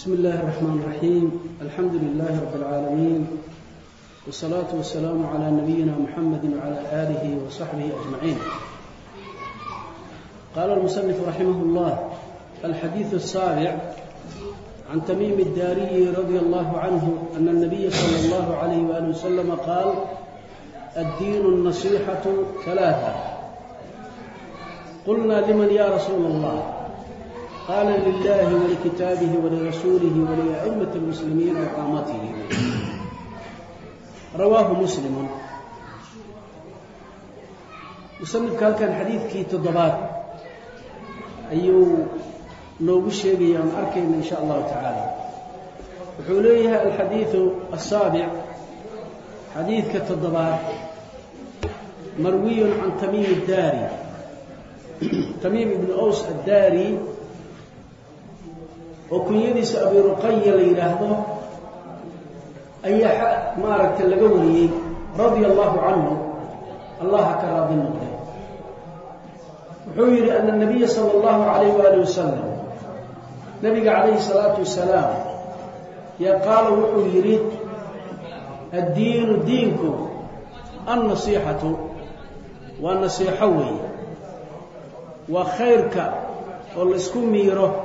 بسم الله الرحمن الرحيم الحمد لله رب العالمين والصلاة والسلام على نبينا محمد وعلى آله وصحبه أجمعين قال المصنف رحمه الله الحديث السابع عن تميم الداري رضي الله عنه أن النبي صلى الله عليه وآله وسلم قال الدين النصيحة ثلاثة قلنا لمن يا رسول الله qaala lilaahi walikitaabihi walirasuulihi walia'immati اlmuslimiin waqaamatihi rawaahu muslimun musanifka halkan xadiidkii toddobaad ayuu noogu sheegaya aan arkayna in sha allahu tacaala wuxuu leeyahay alxadiidu asaabic xadiidka toddobaad marwiyun can tamiim daari tamiim ibni aws addaari oo kunyadiisa abi ruqaya la yidhaahdo ayaa maaragtay laga wariyey radia allahu canhu. Allaha ka raadi noqday. Wuxuu yidhi ana nabiya sala allahu calayh waali wasalam nabiga calayhi salaatu wasalaam qaala wuxuu yidhi addiinu diinku annasiixatu waa nasiixo weeye waa khayrka oo laysku miiro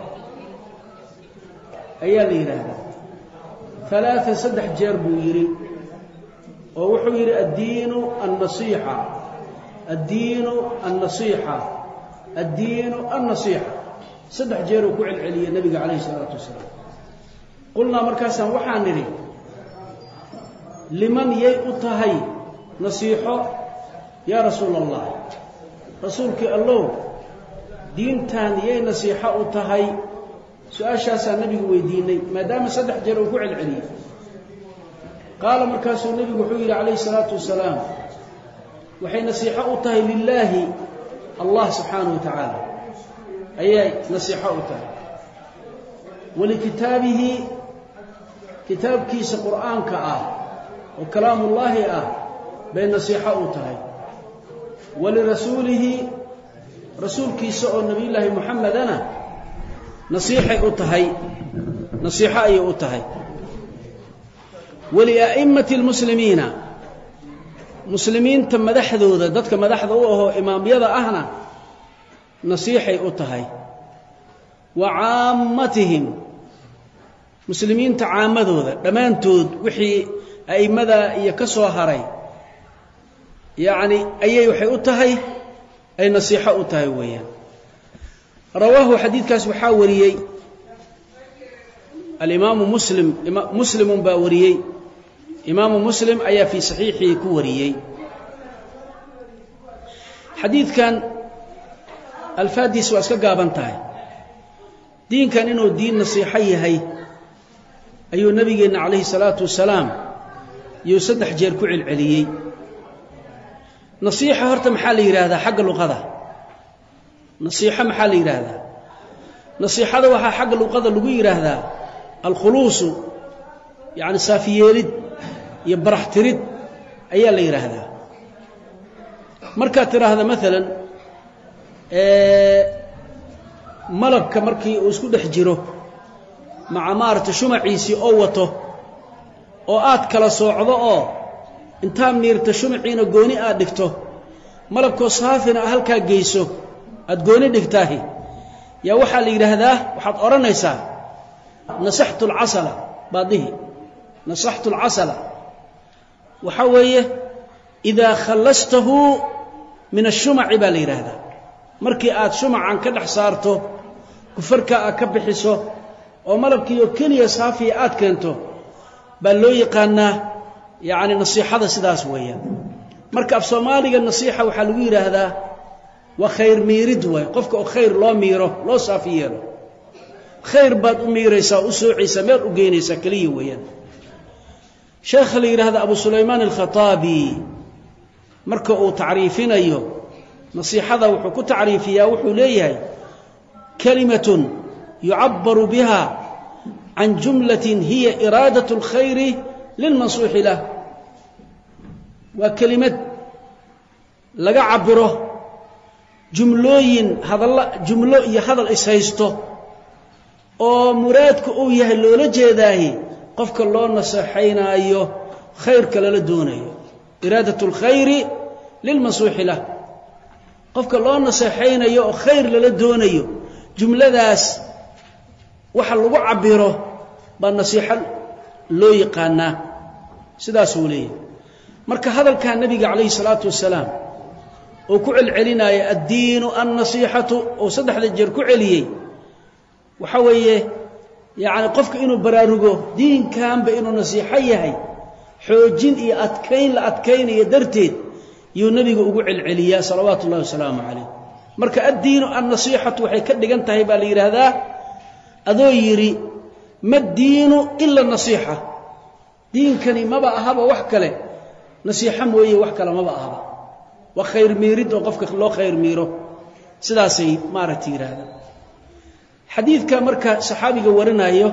ayaa la yidhaahdaa. Alaaa saddex jeer buu yidhi oo wuxuu yidhi addiinu annasiixa. Addiinu annasiixa. Addiinu annasiixa. Saddex jeeruu ku celceliyey nebiga calayhi isalaatu wasalaam. Qulnaa markaasaan waxaan nidhi liman yay u tahay nasiixo yaa rasuula allah rasuulkii allow diintan yay nasiixo u tahay su'aashaasaa nebigu weydiinay maadaama saddex jeer uu ku celceliyey. Qaala markaasuu nebigu wuxuu yidhi calayhi salaatu wasalaam waxay nasiixo u tahay lilaahi allah subxaanahu wa tacaala. Ayay nasiixo u tahay. Walikitaabihi kitaabkiisa qur'aanka ah oo kalaamullaahi ah bay nasiixo u tahay. Walirasuulihi rasuulkiisa oo nebiyullaahi muxamedana nasiixay u tahay nasiixo ayay u tahay. Walia'immati اlmuslimiina muslimiinta madaxdooda dadka madaxda u ahoo imaamyada ahna nasiixay u tahay. Wa caammatihim muslimiinta caamadooda dhammaantood wixii a'immada iyo ka soo haray yacni ayay waxay u tahay ay nasiixo u tahay weeyaan rawaahu xadiidkaas waxaa wariyey. Alimaamu muslim muslimun baa wariyey. Imaamu muslim ayaa fii saxiixihi ku wariyey. Xadiidkan alfaaddiis waa iska gaaban tahay. Diinkan inuu diin nasiixo yahay ayuu nebigeenna calayhi salaatu wasalaam iyuu saddex jeer ku celceliyey. Nasiixa horta maxaa la yidhaahdaa? Xagga luqada nasiixo maxaa la yidhaahdaa? Nasiixada waxaa xagga luqada lagu yidhaahdaa alkhuluusu yacni saafiyeelid iyo baraxtirid ayaa la yidhaahdaa. Markaad tidhaahda maalan malabka markii uu isku dhex jiro maca maaragtay shumaciisii oo wato oo aad kala soocdo oo intaa miirta shumaciina gooni aad dhigto malabkoo saafina a halkaa geyso aad gooni dhigtaahi. Yaa waxaa la yidhaahdaa waxaad odhanaysaa nasaxtu alcasala baadihi nasaxtu alcasala waxaa weeye idaa khallastahu min ashumaci baa la yidhaahdaa. Markii aad shumacan ka dhex saarto kufarka aad ka bixiso oo malabkiioo keliya saafiya aad keento baa loo yaqaanaa yacni nasiixada sidaas weeyaan. Marka af soomaaliga nasiixa waxaa lagu yidhaahdaa waa khayr miirid waay qofka oo khayr loo miiro loo saafi yeelo. Khayr baad u miiraysaa u soocaysaa meel u geynaysaa keliya weeyaan. Sheekha la yidhahda abu sulaymaan alkhataabi. Marka uu tacriifinayo nasiixada wuxuu ku tacriifiyaa wuxuu leeyahay kalimatun yucabbaru biha can jumlatin hiya iraadat اlkhayri lilmansuuxi lah. Waa kelimad laga cabiro jumlooyin hadalla jumlo iyo hadal ishaysto oo muraadku uu yahay loola jeedaahi qofka loo naseexaynaayo khayrka lala doonayo. Iraadat اlkhayri lilmansuuxi lah. Qofka loo naseexaynayo oo khayr lala doonayo jumladaas waxa lagu cabiro baa nasiixo loo yaqaanaa. Sidaasuu leeyahay. Marka hadalkaa nebiga calayhi salaatu wasalaam oo ku celcelinaya addiinu annasiixatu oo saddexda jeer ku celiyey. Waxa weeye yacni qofka inuu baraarugo diinkanba inuu nasiixo yahay xoojin iyo adkayn la adkaynayo darteed yuu nebigu ugu celceliyaa salawaatu ullahi wasalaamu calayh. Marka addiinu annasiixatu waxay ka dhigan tahay baa la yidhaahdaa adoo yidhi ma diinu ila nasiixa. Diinkani maba ahaba wax kale nasiixo mooye wax kale maba ahaba waa khayr miirid oo qofka loo khayr miiro. Sidaasay maaragta yidhaahdaan xadiidka marka saxaabiga warinayo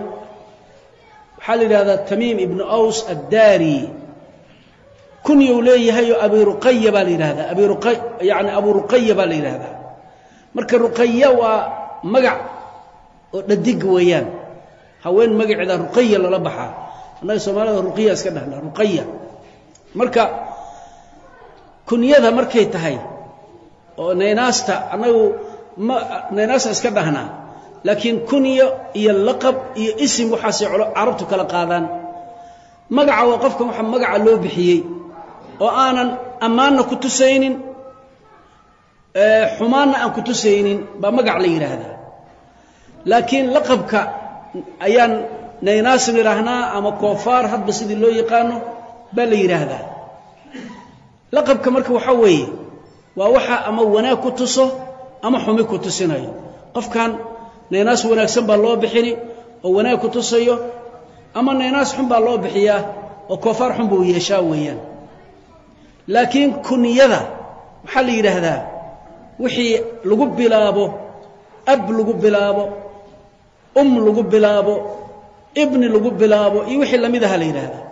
waxaa la yidhahdaa tamiim ibnu aws addaari. Kunyuu leeyahayoo abi ruqaya baa la yidhahdaa abi ruqa yacni abu ruqaya baa la yidhaahdaa. Marka ruqaya waa magac oo dhadig weeyaan. Haween magaceeda ruqaya lala baxaa. Annaga soomaalida ruqiya iska dhahnaa ruqaya marka kunyada markay tahay oo naynaasta annagu ma naynaasta iska dhahnaa laakiin kunyo iyo laqab iyo isim waxaasay carabtu kala qaadaan. Magaca waa qofkan waxa magaca loo bixiyey oo aanan ammaanna ku tusaynin xumaanna aan ku tusaynin baa magac la yidhaahdaa laakiin laqabka ayaan naynaasib yidhaahnaa ama koofaar hadba sidii loo yaqaano baa la yidhaahdaa laqabka marka waxaa weeye waa waxa ama wanaag ku tuso ama xumi ku tusinayo. Qofkan naynaas wanaagsan baa loo bixini oo wanaag ku tusayo ama naynaas xun baa loo bixiyaa oo koofaar xun buu yeeshaa weeyaan. Laakiin kunyada waxaa la yidhaahdaa wixii lagu bilaabo ab lagu bilaabo um lagu bilaabo ibni lagu bilaabo iyo wixii la mid aha la yidhaahdaa.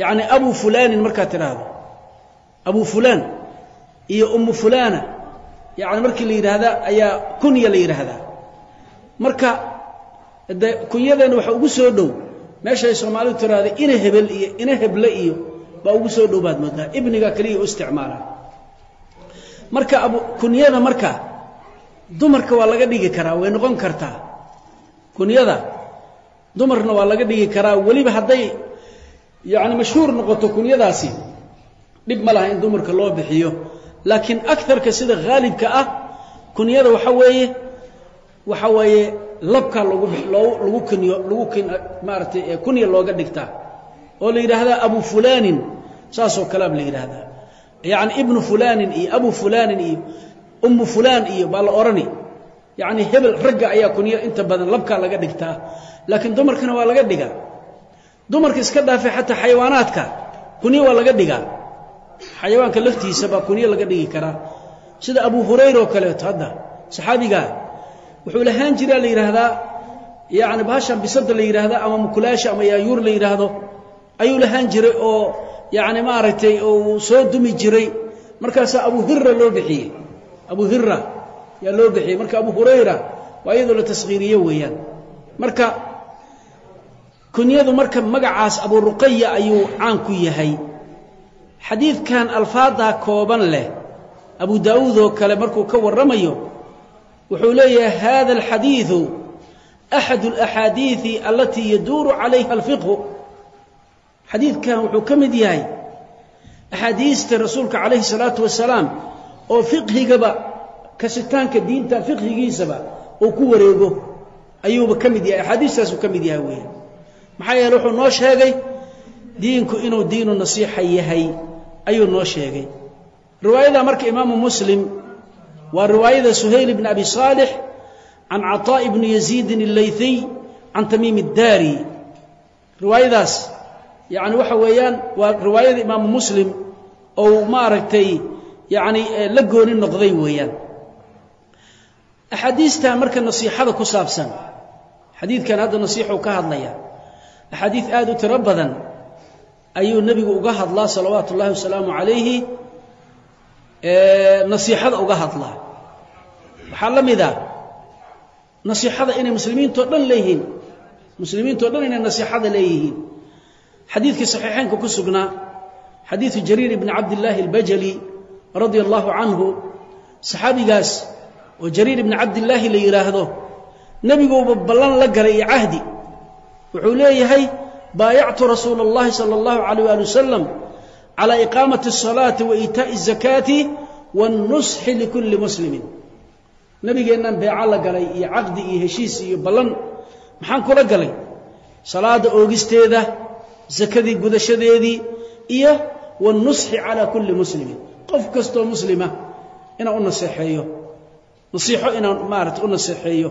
Yacni abu fulaanin markaad tidhaahdo abu fulaan iyo ummu fulaana yacni markii la yidhaahdaa ayaa kunya la yidhaahdaa. Marka de kunyadeena waxa ugu soo dhow meeshay soomaalidu tiraahda ina hebel iyo ina heble iyo baa ugu soo dhow baad moodaa ibniga keliya u isticmaalaa marka abu kunyada marka dumarka waa laga dhigi karaa way noqon kartaa. Kunyada dumarna waa laga dhigi karaa. Weliba hadday yacni mashhuur noqoto kunyadaasi dhib ma laha in dumarka loo bixiyo. Laakiin akarka sida haalibka ah kunyada waxa weeye waxa weeye labkaa lagu lagu kunyo lagu kun maaratay kunya looga dhigtaa. Oo la yidhaahdaa abu fulaanin saasoo kaleab la yidhaahdaa. Yacni ibnu fulaanin iyo abu fulaanin iyo ummu fulaan iyo baa la odhani yacni hebel ragga ayaa kunyo inta badan labkaa laga dhigtaa. Laakiin dumarkana waa laga dhigaa. Dumarka iska dhaafay xataa xayawaanaadka kunyo waa laga dhigaa xayawaanka laftiisa baa kunyo laga dhigi karaa. Sida abu hurayra oo kaleeto hadda saxaabigaa wuxuu lahaan jiraa la yidhaahdaa yacni bahashan bisada la yidhaahda ama mukulaasha ama yaayuur la yidhaahdo ayuu lahaan jiray oo yacni maaragtay uu soo dumi jiray. Markaasaa abu hira loo bixiyey. Abu hira yaa loo bixiyey. Marka abu hurayra waa iyadoo la taskhiiriye weeyaan. Marka kunyadu marka magacaas abu ruqaya ayuu caan ku yahay xadiidkan alfaadaa kooban leh abu daa'uud oo kale markuu ka warramayo wuxuu leeyahay hada alxadiidu axad alaxaadiidi alatii yaduuru calayha alfiqhu xadiidkan wuxuu ka mid yahay axaadiista rasuulka calayhi salaatu wasalaam oo fiqhigaba kasitaanka diinta fiqhigiisaba uu ku wareego ayuuba ka mid yahay axaadiistaasuu ka mid yahay weeyaan. Maxaa yeele wuxuu noo sheegay diinku inuu diinu nasiixa yahay ayuu noo sheegay riwaayada marka imaamu muslim waa riwaayada suhayl bn abi صaalix can caطaaءi bni yaziidin اllayhiy can tamiim اdaari riwaayadaas yani waxa weeyaan waa riwaayada imaamu muslim ou maaragtay yani la gooni noqday weeyaan axaadiistan marka nasiixada ku saabsan xadiidkan hadda nasiixuu ka hadlaya axaadiid aad u tiro badan ayuu nebigu uga hadlaa salawaatu ullahi wasalaamu calayhi nasiixada uga hadlaa. Waxaa la mid ah nasiixada inay muslimiintao dhan leeyihiin muslimiintao dhan inay nasiixada leeyihiin. Xadiidkii saxiixeynka ku sugnaa xadiidu jariir ibni cabdillaahi albajali radia allahu canhu saxaabigaas oo jariir ibni cabdillaahi la yidhaahdo nebiguuba ballan la galay iyo cahdi. Wuxuu leeyahay baayactu rasuula اllahi salى اllahu alayh ali wasalam calى iqaamati الصalaati wa iitaaءi الzakaati wاnnusxi likulli muslimin nebigeennaan beeco la galay iyo caqdi iyo heshiis iyo ballan maxaan kula galay salaada oogisteeda sakadii gudashadeedii iyo wاnnusxi calى kulli muslimin qof kastoo muslima inaan u naseexeeyo nasiixo inaan maarata u naseexeeyo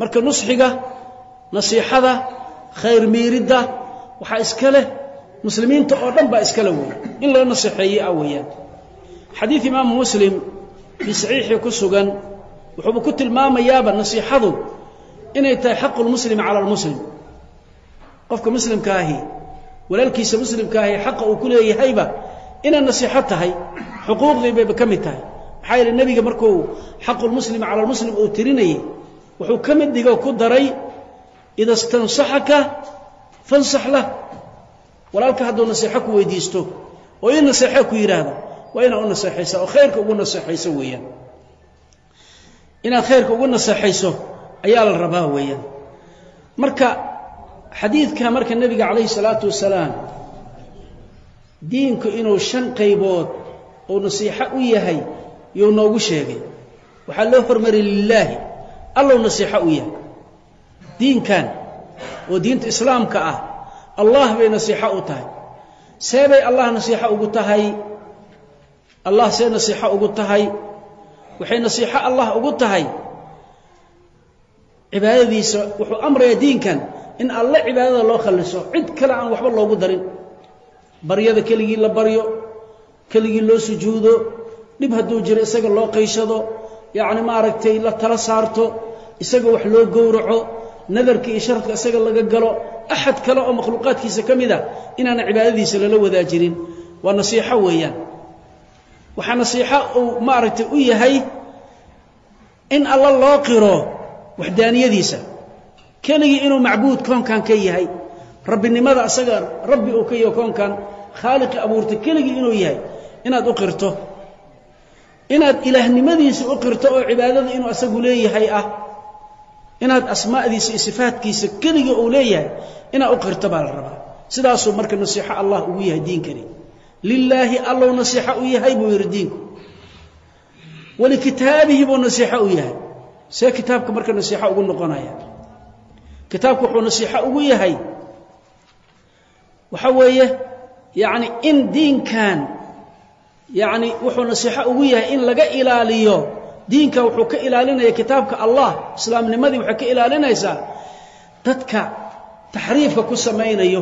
marka nusxiga nasiixada khayr miiridda waxaa iska leh muslimiinta oo dhan baa iskale weeye in loo naseexeeyey ah weeyaan. Xadiid imaamu muslim fii saxiixii ku sugan wuxuuba ku tilmaamayaaba nasiixadu inay tahay xaqu cala almuslim. Qofka muslimka ahi walaalkiisa muslimka ahi xaqa uu ku leeyahayba inay nasiixo tahay xuquuqdii ka mid tahay. Maxaa yeele nebiga markuu xaqu lmuslimi cala almuslim uu tirinayay wuxuu ka mid dhigo ku daray ida stansaxaka fansax lah walaalka hadduu naseexo ku weydiisto oo ii naseexo ku yidhaahdo waa inaad u naseexaysaa oo khayrka ugu naseexayso weeyaan inaad khayrka ugu naseexayso ayaa la rabaa weeyaan marka xadiidka marka nebiga calayhi salaatu wasalaam diinku inuu shan qaybood oo nasiixo u yahay yuu noogu sheegay waxaa loo hormariyay lilaahi allow nasiixo u yahay diinkan oo diinta islaamka ah allah bay nasiixo u tahay. See bay allah nasiixo ugu tahay? Allah see nasiixo ugu tahay? Waxay nasiixo allah ugu tahay? Cibaadadiisa wuxuu amrayaa diinkan in alle cibaadada loo khalliso. Cid kale aan waxba loogu darin. Baryada keligii la baryo keligii loo sujuudo dhib hadduu jiro isaga loo qayshado yacni maaragtay la tala saarto isaga wax loo gowraco nadarka iyo sharadka isaga laga galo axad kale oo makhluuqaadkiisa ka mid a inaana cibaadadiisa lala wadaajinin. Waa nasiixo weeyaan. Waxaa nasiixo uu maaragtay u yahay in alla loo qiro waxdaaniyadiisa. Keligii inuu macbuud koonkan ka yahay rabbinimada asaga rabbi uu ka yaho koonkan khaaliqi abuurtay keligii inuu yahay inaad u qirto. Inaad ilaahnimadiisa u qirto oo cibaadada inuu asagu leeyahay ah inaad asmaadiisa iyo sifaatkiisa keligii uu leeyahay inaad u qirto baa la rabaa. Sidaasuu marka nasiixo allah ugu yahay diinkani lilaahi allow nasiixo u yahay buu yidhi diinku. Walikitaabihi buu nasiixo u yahay. See kitaabka marka nasiixo ugu noqonaya. Kitaabku wuxuu nasiixo ugu yahay. Waxa weeye yacni in diinkan yacni wuxuu nasiixo ugu yahay in laga ilaaliyo diinka wuxuu ka ilaalinaya kitaabka allah islaamnimadii waxay ka ilaalinaysaa dadka taxriifka ku samaynayo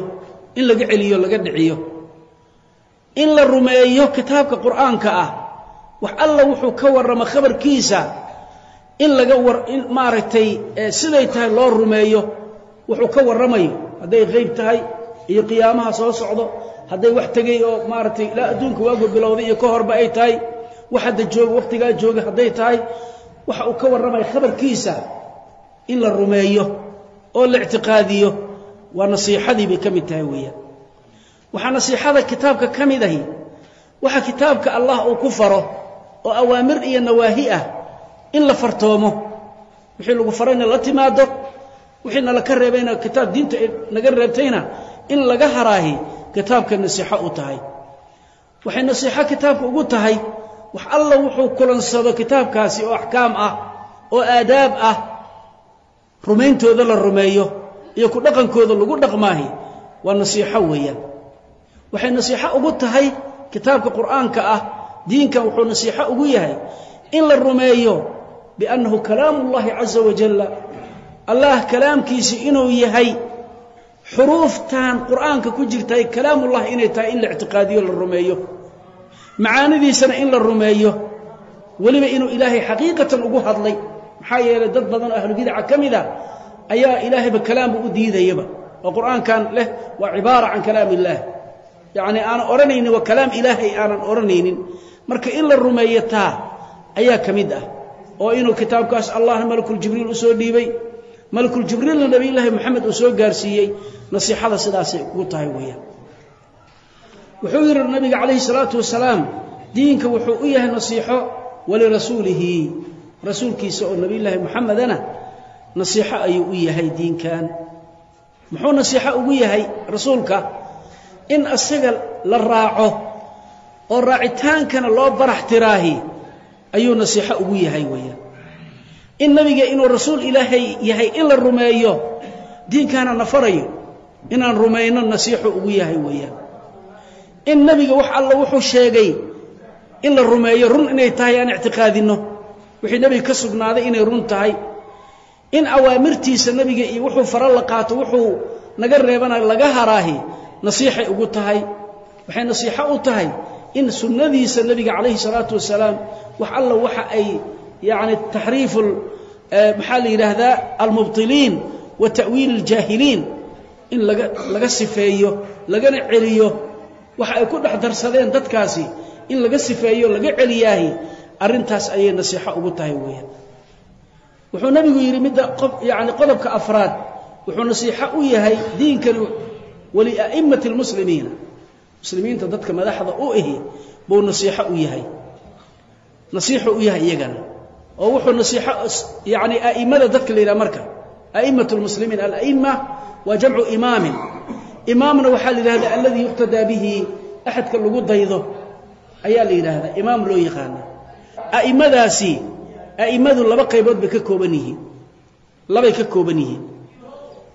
in laga celiyo laga dhiciyo. In la rumeeyo kitaabka qur'aanka ah wax alla wuxuu ka warrama khabarkiisa in laga war in maaragtay siday tahay loo rumeeyo wuxuu ka warramayo. Hadday qayb tahay iyo qiyaamaha soo socdo hadday wax tegay oo maaragtay ilaa adduunka waagu bilowday iyo ka horba ay tahay wax hadda jooga wakhtigaa jooga hadday tahay waxa uu ka warramaya khabarkiisa in la rumeeyo oo la ictiqaadiyo waa nasiixadii bay ka mid tahay weeyaan. Waxaa nasiixada kitaabka ka mid ahi waxa kitaabka allah uu ku faro oo awaamir iyo nawaahi ah in la fartoomo. Wixii lagu farayna la timaado wixii nala ka reebayna kitaab diinta naga reebtayna in laga haraahi kitaabka nasiixo u tahay. Waxay nasiixo kitaabka ugu tahay wax alla wuxuu kulansado kitaabkaasi oo axkaam ah oo aadaab ah rumayntooda la rumeeyo iyo ku dhaqankooda lagu dhaqmaahi. Waa nasiixo weeyaan. Waxay nasiixo ugu tahay kitaabka qur'aanka ah diinkan wuxuu nasiixo ugu yahay in la rumeeyo biannahu kalaamu ullahi caza wajalla allah kalaamkiisi inuu yahay xuruuftan qur'aanka ku jirtay kalaamullahi inay tahay in la ictiqaadiyo la rumeeyo macaanidiisana in la rumeeyo. Weliba inuu ilaahay xaqiiqatan ugu hadlay maxaa yeelay dad badan oo ahlubidaca ka mid a ayaa ilaahayba kalaamba u diidayaba. Oo qur'aankan leh waa cibaara can kalaam illaah yacnii aanan odhanaynin waa kalaam ilaahay aanan odhanaynin marka in la rumeeyo taa ayaa ka mid ah. Oo inuu kitaabkaas allahna malakuljibriil u soo dhiibay. Malakuljibriilna nebiyullaahi moxamed uu soo gaarsiiyey. Nasiixada sidaasay ugu tahay weeyaan wuxuu yidhi nabiga calayhi salaatu wasalaam diinka wuxuu u yahay nasiixo walirasuulihi. Rasuulkiisa oo nebiyullaahi moxamedana nasiixo ayuu u yahay diinkan. Muxuu nasiixo ugu yahay? Rasuulka in asaga la raaco oo raacitaankana loo barax tiraahi ayuu nasiixo ugu yahay weeyaan in nebiga inuu rasuul ilaahay yahay in la rumeeyo diinkaana na farayo inaan rumayno nasiixu ugu yahay weeyaan in nebiga wax alla wuxuu sheegay in la rumeeyo run inay tahay aan ictiqaadinno. Wixii nebiga ka sugnaaday inay run tahay. In awaamirtiisa nebiga iyo wuxuu fara la qaato wuxuu naga reebana laga haraahi nasiixay ugu tahay. Waxay nasiixo u tahay in sunnadiisa nebiga calayhi salaatu wasalaam wax alla waxa ay yacni taxriifu maxaa la yidhaahdaa almubtiliin wa in laga laga sifeeyo lagana waxa ay ku dhex darsadeen dadkaasi in laga sifeeyo laga celiyaahi arrintaas ayay nasiixo ugu tahay weeyaan. Wuxuu nebigu yidhi midda qob yacni qodobka afraad wuxuu nasiixo u yahay diinkani walia'immati almuslimiina muslimiinta dadka madaxda u ihi buu nasiixo u yahay. Nasiixu u yahay iyagana. Oo wuxuu nasiixo yacni a'immada dadka la yidhaha marka a'immatu lmuslimiin ala'imma waa jamcu imaamin imaamna waxaa la yidhahdaa alladii yuqtadaa bihi axadka lagu daydo ayaa la yidhaahdaa imaam loo yaqaana a'immadaasi a'immadu laba qaybood bay ka kooban yihiin labay ka kooban yihiin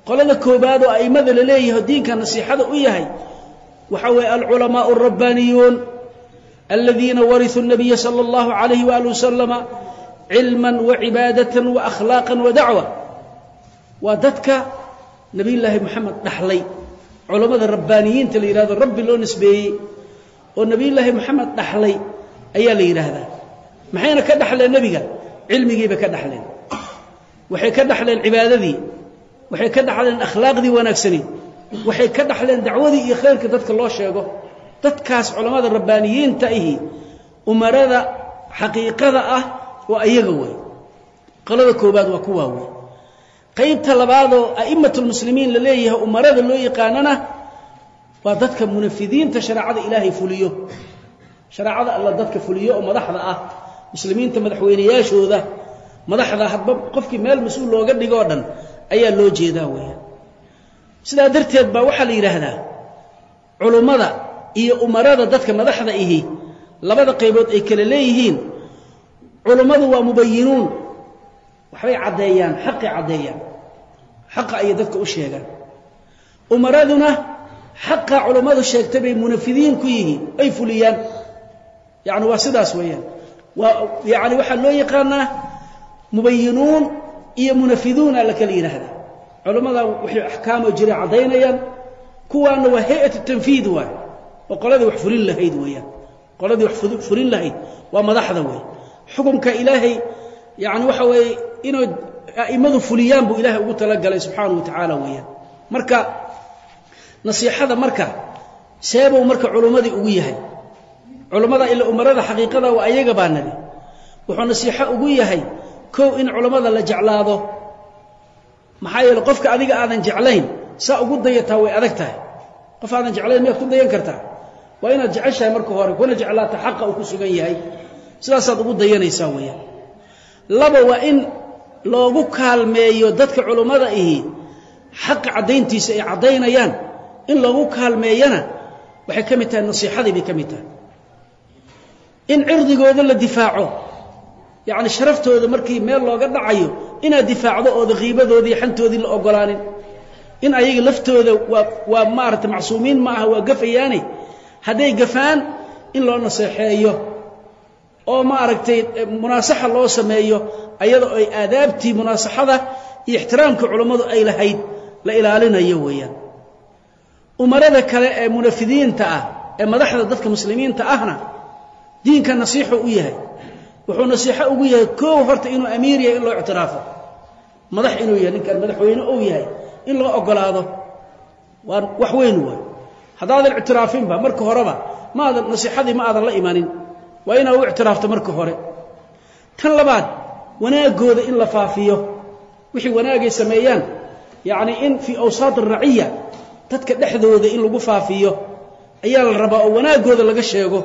qolada koobaad oo a'immada la leeyahay diinka nasiixada u yahay waxaa weeye alculamaau alrabbaaniyuun aladiina warithuu الnabiya salى اllahu عalayh wali wasalama cilma wacibaadata waakhlaaqa wadacwa waa dadka nabiy llaahi moxamed dhaxlay culammada rabbaaniyiinta la yidhahdo rabbi loo nisbeeyey oo nabiy llaahi moxamed dhaxlay ayaa la yidhaahdaa. Maxayna ka dhaxleen nebiga? Cilmigiibay ka dhaxleen. Waxay ka dhaxleen cibaadadii. Waxay ka dhaxleen akhlaaqdii wanaagsani. Waxay ka dhaxleen dacwadii iyo khayrka dadka loo sheego. Dadkaas culammada rabbaaniyiinta ihi umarada xaqiiqada ah waa ayaga wey qolada koobaad waa kuwaa wey qaybta labaadoo a'immatulmuslimiin la leeyahay umarada loo yaqaanana waa dadka munafidiinta shareecada ilaahay fuliyo. Shareecada alla dadka fuliyo oo madaxda ah muslimiinta madaxweynayaashooda madaxda hadba qofkii meel mas'uul looga dhigoo dhan ayaa loo jeedaa weeyaan. Sidaa darteed baa waxaa la yidhaahdaa culummada iyo umarada dadka madaxda ihi labada qaybood ay kale leeyihiin culummadu waa mubayinuun waxbay caddeeyaan xaqay caddeeyaan. Xaqa ayay dadka u sheegaan. Umaraduna xaqa culummadu sheegtay bay munafidiin ku yihiin ay fuliyaan. Yacni waa sidaas weeyaan. Waa yacni waxaa loo yaqaanaa mubayinuun iyo munafiduuna la kala yidhaahdaa culammada waxay axkaamoo jira caddaynayaan kuwaana waa hay'at tanfiid waay. Oo qoladii wax fulin lahayd weeyaan. Qoladii wax fulin lahayd. Waa madaxda wey xukumka ilaahay yani waxa weeye inuu a'immadu fuliyaan buu ilaahay ugu talagalay subxaanahu wa tacaala weeyaan. Marka nasiixada marka seebuu marka culummadii ugu yahay. Culummada ila umarada xaqiiqada waa ayaga baa nabi. Wuxuu nasiixo ugu yahay kow in culammada la jeclaado. Maxaa yeele qofka adiga aadan jeclayn saa ugu dayataa way adag tahay. Qof aadan jeclayn miyaad ku dayan kartaa? Waa inaad jeceshahay marka hore kuna jeclaata xaqa uu ku sugan yahay. Sidaasaad ugu dayanaysaa weeyaan laba waa in loogu kaalmeeyo dadka culummada ihi xaqa caddayntiisa ay caddaynayaan. In loogu kaalmeeyana waxay ka mid tahay nasiixadii bay ka mid tahay. In cirdigooda la difaaco yacni sharaftooda markii meel looga dhacayo inaad difaacdo ooda qiibadoodii xantoodii la ogolaanin. In ayaga laftooda waa waa maaragtay macsuumiin ma aha waa gafayaane hadday gafaan in loo naseexeeyo oo maaragtay munaasaxa loo sameeyo ayadoo ay aadaabtii munaasaxada iyo ixtiraamka culammadu ay lahayd la ilaalinayo weeyaan. Umarada kale ee munafidiinta ah ee madaxda dadka muslimiinta ahna diinka nasiixu u yahay. Wuxuu nasiixo ugu yahay koow horta inuu amiir yahay in loo ictiraafo. Madax inuu yahay ninkan madaxweyne ou yahay in loo ogolaado waa wax weyn waay. Haddaadan ictiraafinba marka horeba maadan nasiixadii ma aadan la imanin waa inaad u ictiraafto marka hore. Tan labaad wanaagooda in la faafiyo. Wixii wanaagay sameeyaan yacni in fii awsaat araciya dadka dhexdooda in lagu faafiyo ayaa la rabaa oo wanaagooda laga sheego.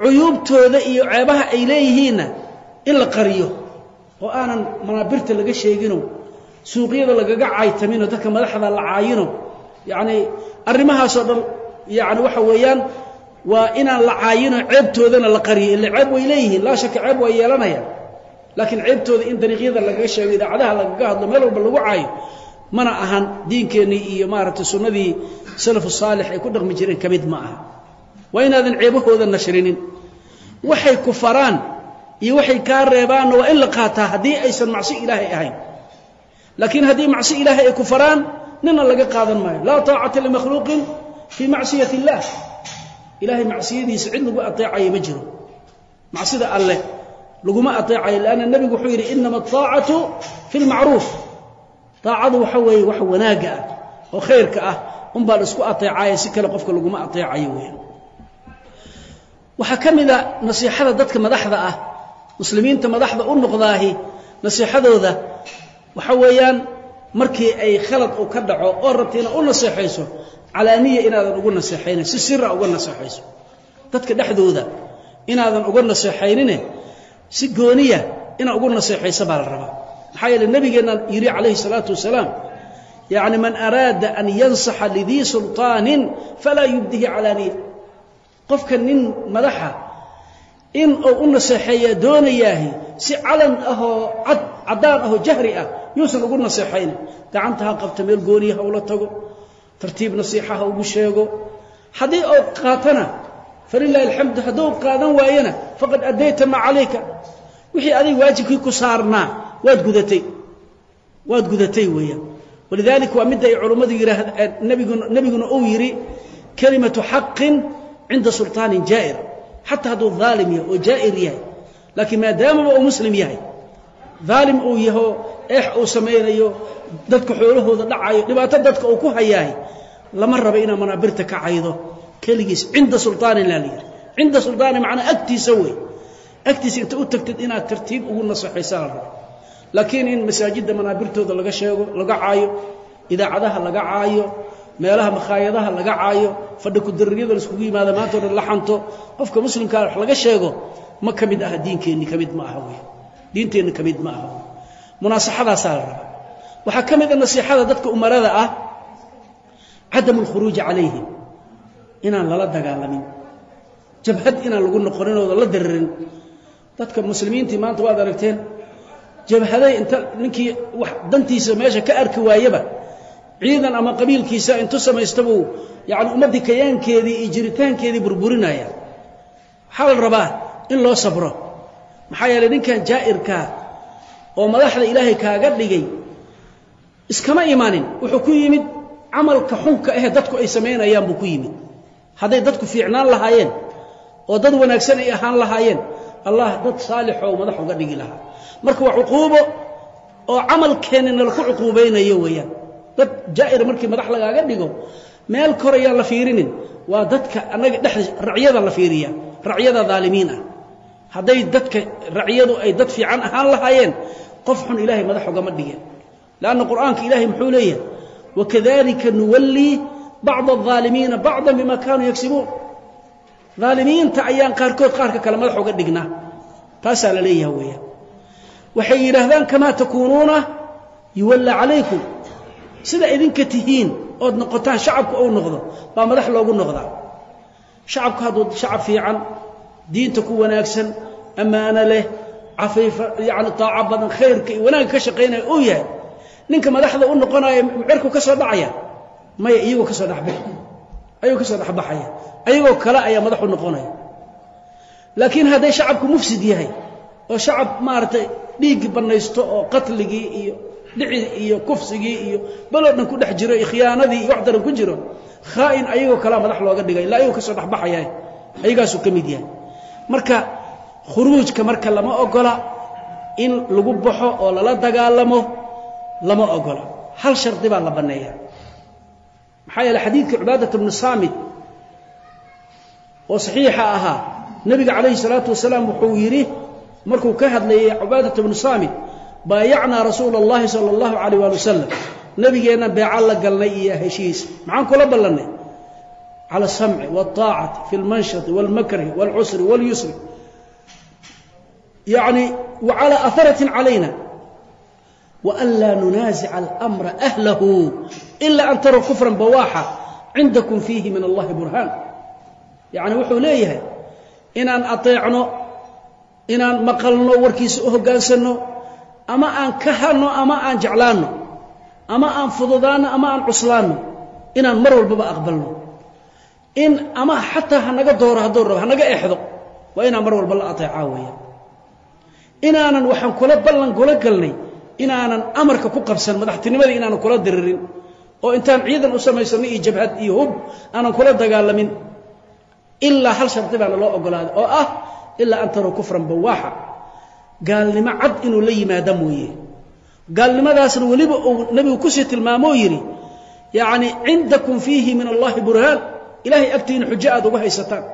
Cuyuubtooda iyo ceebaha ay leeyihiinna in la qariyo oo aanan manaabirta laga sheegino suuqyada lagaga caytamino dadka madaxda la caayino. Yacni arrimahaasoo dhan yacni waxa weeyaan waa inaan la caayino ceebtoodana la qariyo ille ceeb way leeyihiin. Laa shaka ceeb waa yeelanayaan. Laakiin ceebtooda in dariiqyada lagaga sheego idaacadaha lagaga hadlo meel walba lagu caayo mana ahan diinkeennii iyo maaragtay sunnadii salafu saalix ay ku dhaqmi jireen ka mid ma aha. Waa inaadan ceebahooda nashrinin. Waxay ku faraan iyo waxay kaa reebaanna waa in la qaataa haddii aysan macsi ilaahay ahayn. Laakiin haddii laga qaadan maayo. Laa taacata limakhluuqin fii macsiyat illaah ilaahay macsiyadiisa cid lagu ateecayo ma jiro. Macsida alleh laguma ateecayo lanna nebigu wuxuu yidhi inama ataacatu fi lmacruuf aacadu waxa weeye wax wanaagga ah oo khayrka ah unbaa la isku ateecaya si kale qofka laguma ateecayo weyaan waxaa ka mida nasiixada dadka madaxda ah muslimiinta madaxda u noqdaahi nasiixadooda waxa weeyaan markii ay khalad uu ka dhaco oo rabtiina u naseexayso calaaniya inaadan ugu naseexaynin si sira uga naseexayso dadka dhexdooda inaadan uga naseexaynine si gooniya inaad ugu naseexayso baa la rabaa. Maxaa yeele nabigeenna yidhi calayhi salaatu wasalaam yacni man araada an yansaxa lidii sulطaanin falaa yubdihi calaaniya qofka nin madaxa in uu u naseexeeya doonayaahi si calan ahoo cad caddaan ahoo jahri ah yuusan ugu naseexaynin gacanta ha qabta meel gooniya ha ula tago tartiib nasiixa ha ugu sheego. Haddii ou qaatana falilaahi alxamdu hadduu qaadan waayana faqad addayta maa calayka. Wixii adig waajibkii ku saarnaa waad gudatay. Waad gudatay weeyaan. Walidaalika waa midda ay culummadu yidhaahdeen nebiguna uu yidhi kelimatu xaqin cinda sulطaanin jaa'ir. Xataa hadduu daalim yahay oo jaa'ir yahay. Laakiin maadaamaba uu muslim yahay daalim uu yaho eex uu samaynayo dadka xoolahooda dhacayo dhibaato dadka uu ku hayaahay lama raba inaad manaabirta ka caydo. Keligiis cinda sulطaanin laa la yidhi. Cinda sulطaanin macnaa agtiisa wey. Agtiisa inta u tagtid inaad tartiib ugu naseexaysaa la raba laakiin in masaajidda manaabirtooda laga sheego laga caayo idaacadaha laga caayo meelaha makhaayadaha laga caayo fadhi kudarriyada laiskugu yimaada maanta o la xanto qofka muslimkaa wax laga sheego ma ka mid aha diinkeenni ka ma aha wey diinteenni ka mid ma aha munaasaxadaasaa la rabaa waxaa ka mid a nasiixada dadka umarada ah cadamu alkhuruuji calayhim inaan lala dagaalamin. Jabhad inaan lagu noqoninooda la diririn. Dadka muslimiintii maanta waad aragteen jabhaday inta ninkii wax dantiisa meesha ka arki waayaba ciidan ama qabiilkiisa intu samaysta buu yani ummaddii kayaankeedii iyo jiritaankeedii burburinaya. Waxaa la rabaa in loo sabro maxaa yeeley ninkan jaa'irkaa oo madaxda ilaahay kaaga dhigay iskama imanin wuxuu ku yimid camalka xunka ahe dadku ay samaynayaan buu ku yimid. Hadday dadku fiicnaan lahaayeen oo dad wanaagsan ay ahaan lahaayeen allah dad saalixoo madax uga dhigi lahaa. Marka waa cuquubo oo camalkeennina laku cuquubaynayo weeyaan. Dad jaa'ir markii madax lagaaga dhigo meel korayaan la fiirinin. Waa dadka annaga dhex racyada la fiiriya racyada daalimiin ah hadday dadka racyadu ay dad fiican ahaan lahaayeen qof xun ilaahay madax ugama dhigeen leanna qur'aanka ilaahay muxuu leeyahay wakadalika nuwallii bacda alظaalimiina bacda bima kaanuu yagsibuun aalimiinta ayaan qaarkood qaarka kale madax uga dhignaa. Taasaa la leeyaha weeyaan waxay yidhaahdaan kamaa takuunuuna yuwalla calaykum. Sida idinka tihiin ood noqotaan shacabku ou noqdo baa madax loogu noqdaa. Shacabku hadduu shacab fiican diinta ku wanaagsan ammaano leh cafiifa yani taaco badan khayrka iyo wanaagga ka shaqaynaya uu yahay. Ninka madaxda u noqonaya cirku ka soo dhacaya maya iyagoo ka soo dhexbax ayagoo ka soo dhexbaxaya ayagoo kale ayaa madax u noqonaya. Laakiin hadday shacabku mufsid yahay oo shacab maaragtay dhiiggii bannaysto oo qatligii iyo dhici iyo kufsigii iyo baloo dhan ku dhex jiro iyo khiyaanadii iyo wax daran ku jiro khaa'in ayagoo kalea madax looga dhigay ilaa ayagoo ka soo dhexbaxaya ayagaasuu ka mid yahay marka khuruujka marka lama ogola in lagu baxo oo lala dagaalamo lama ogola. Hal shardi baa la banneeya maxaa yeele xadiidka cubaadat bnu saamid oo saxiixa ahaa nebiga calayhi salaatu wasalaam wuxuu yidhi markuu ka hadlayey cubaadat bnu saamid baayacnaa rasuula اllahi sala اllahu alayh waali wasalam nebigeenna beeca la galnay iyo heshiis. Maxaan kula ballannay cala asamci wاطaacati fi اlmanshati wاlmakrhi wاlcusri wاlyusri yani wacalى aharatin calayna waan laa nunaasica almra ahlahu ila an tarw kufran bawaaxa cindakum fiihi min allahi burhaan yacni wuxuu leeyahay inaan ateecno inaan maqalno warkiisa u hoggaansanno ama aan ka hadno ama aan jeclaanno ama aan fududaanno ama aan cuslaanno inaan mar walbaba aqbalno in ama xataa hanaga dooro hadduu rabo hanaga exdo waa inaan mar walba la ateecaa weeyaan. Inaanan waxaan kula ballan kula galnay inaanan amarka ku qabsan madaxtinimadii inaanan kula diririn oo intaan ciidan u samaysanno iyo jabhad iyo hub aanan kula dagaalamin. Ilaa hal shardi baana loo ogolaaday oo ah ilaa an tarow kufran bawaaxa. Gaalnimo cad inuu la yimaada mooye. Gaalnimadaasna weliba uu nebigu ku sii tilmaamoo yidhi yacni cindakum fiihi min allahi burhaan ilaahay agtiina xujo aad uga haysataan.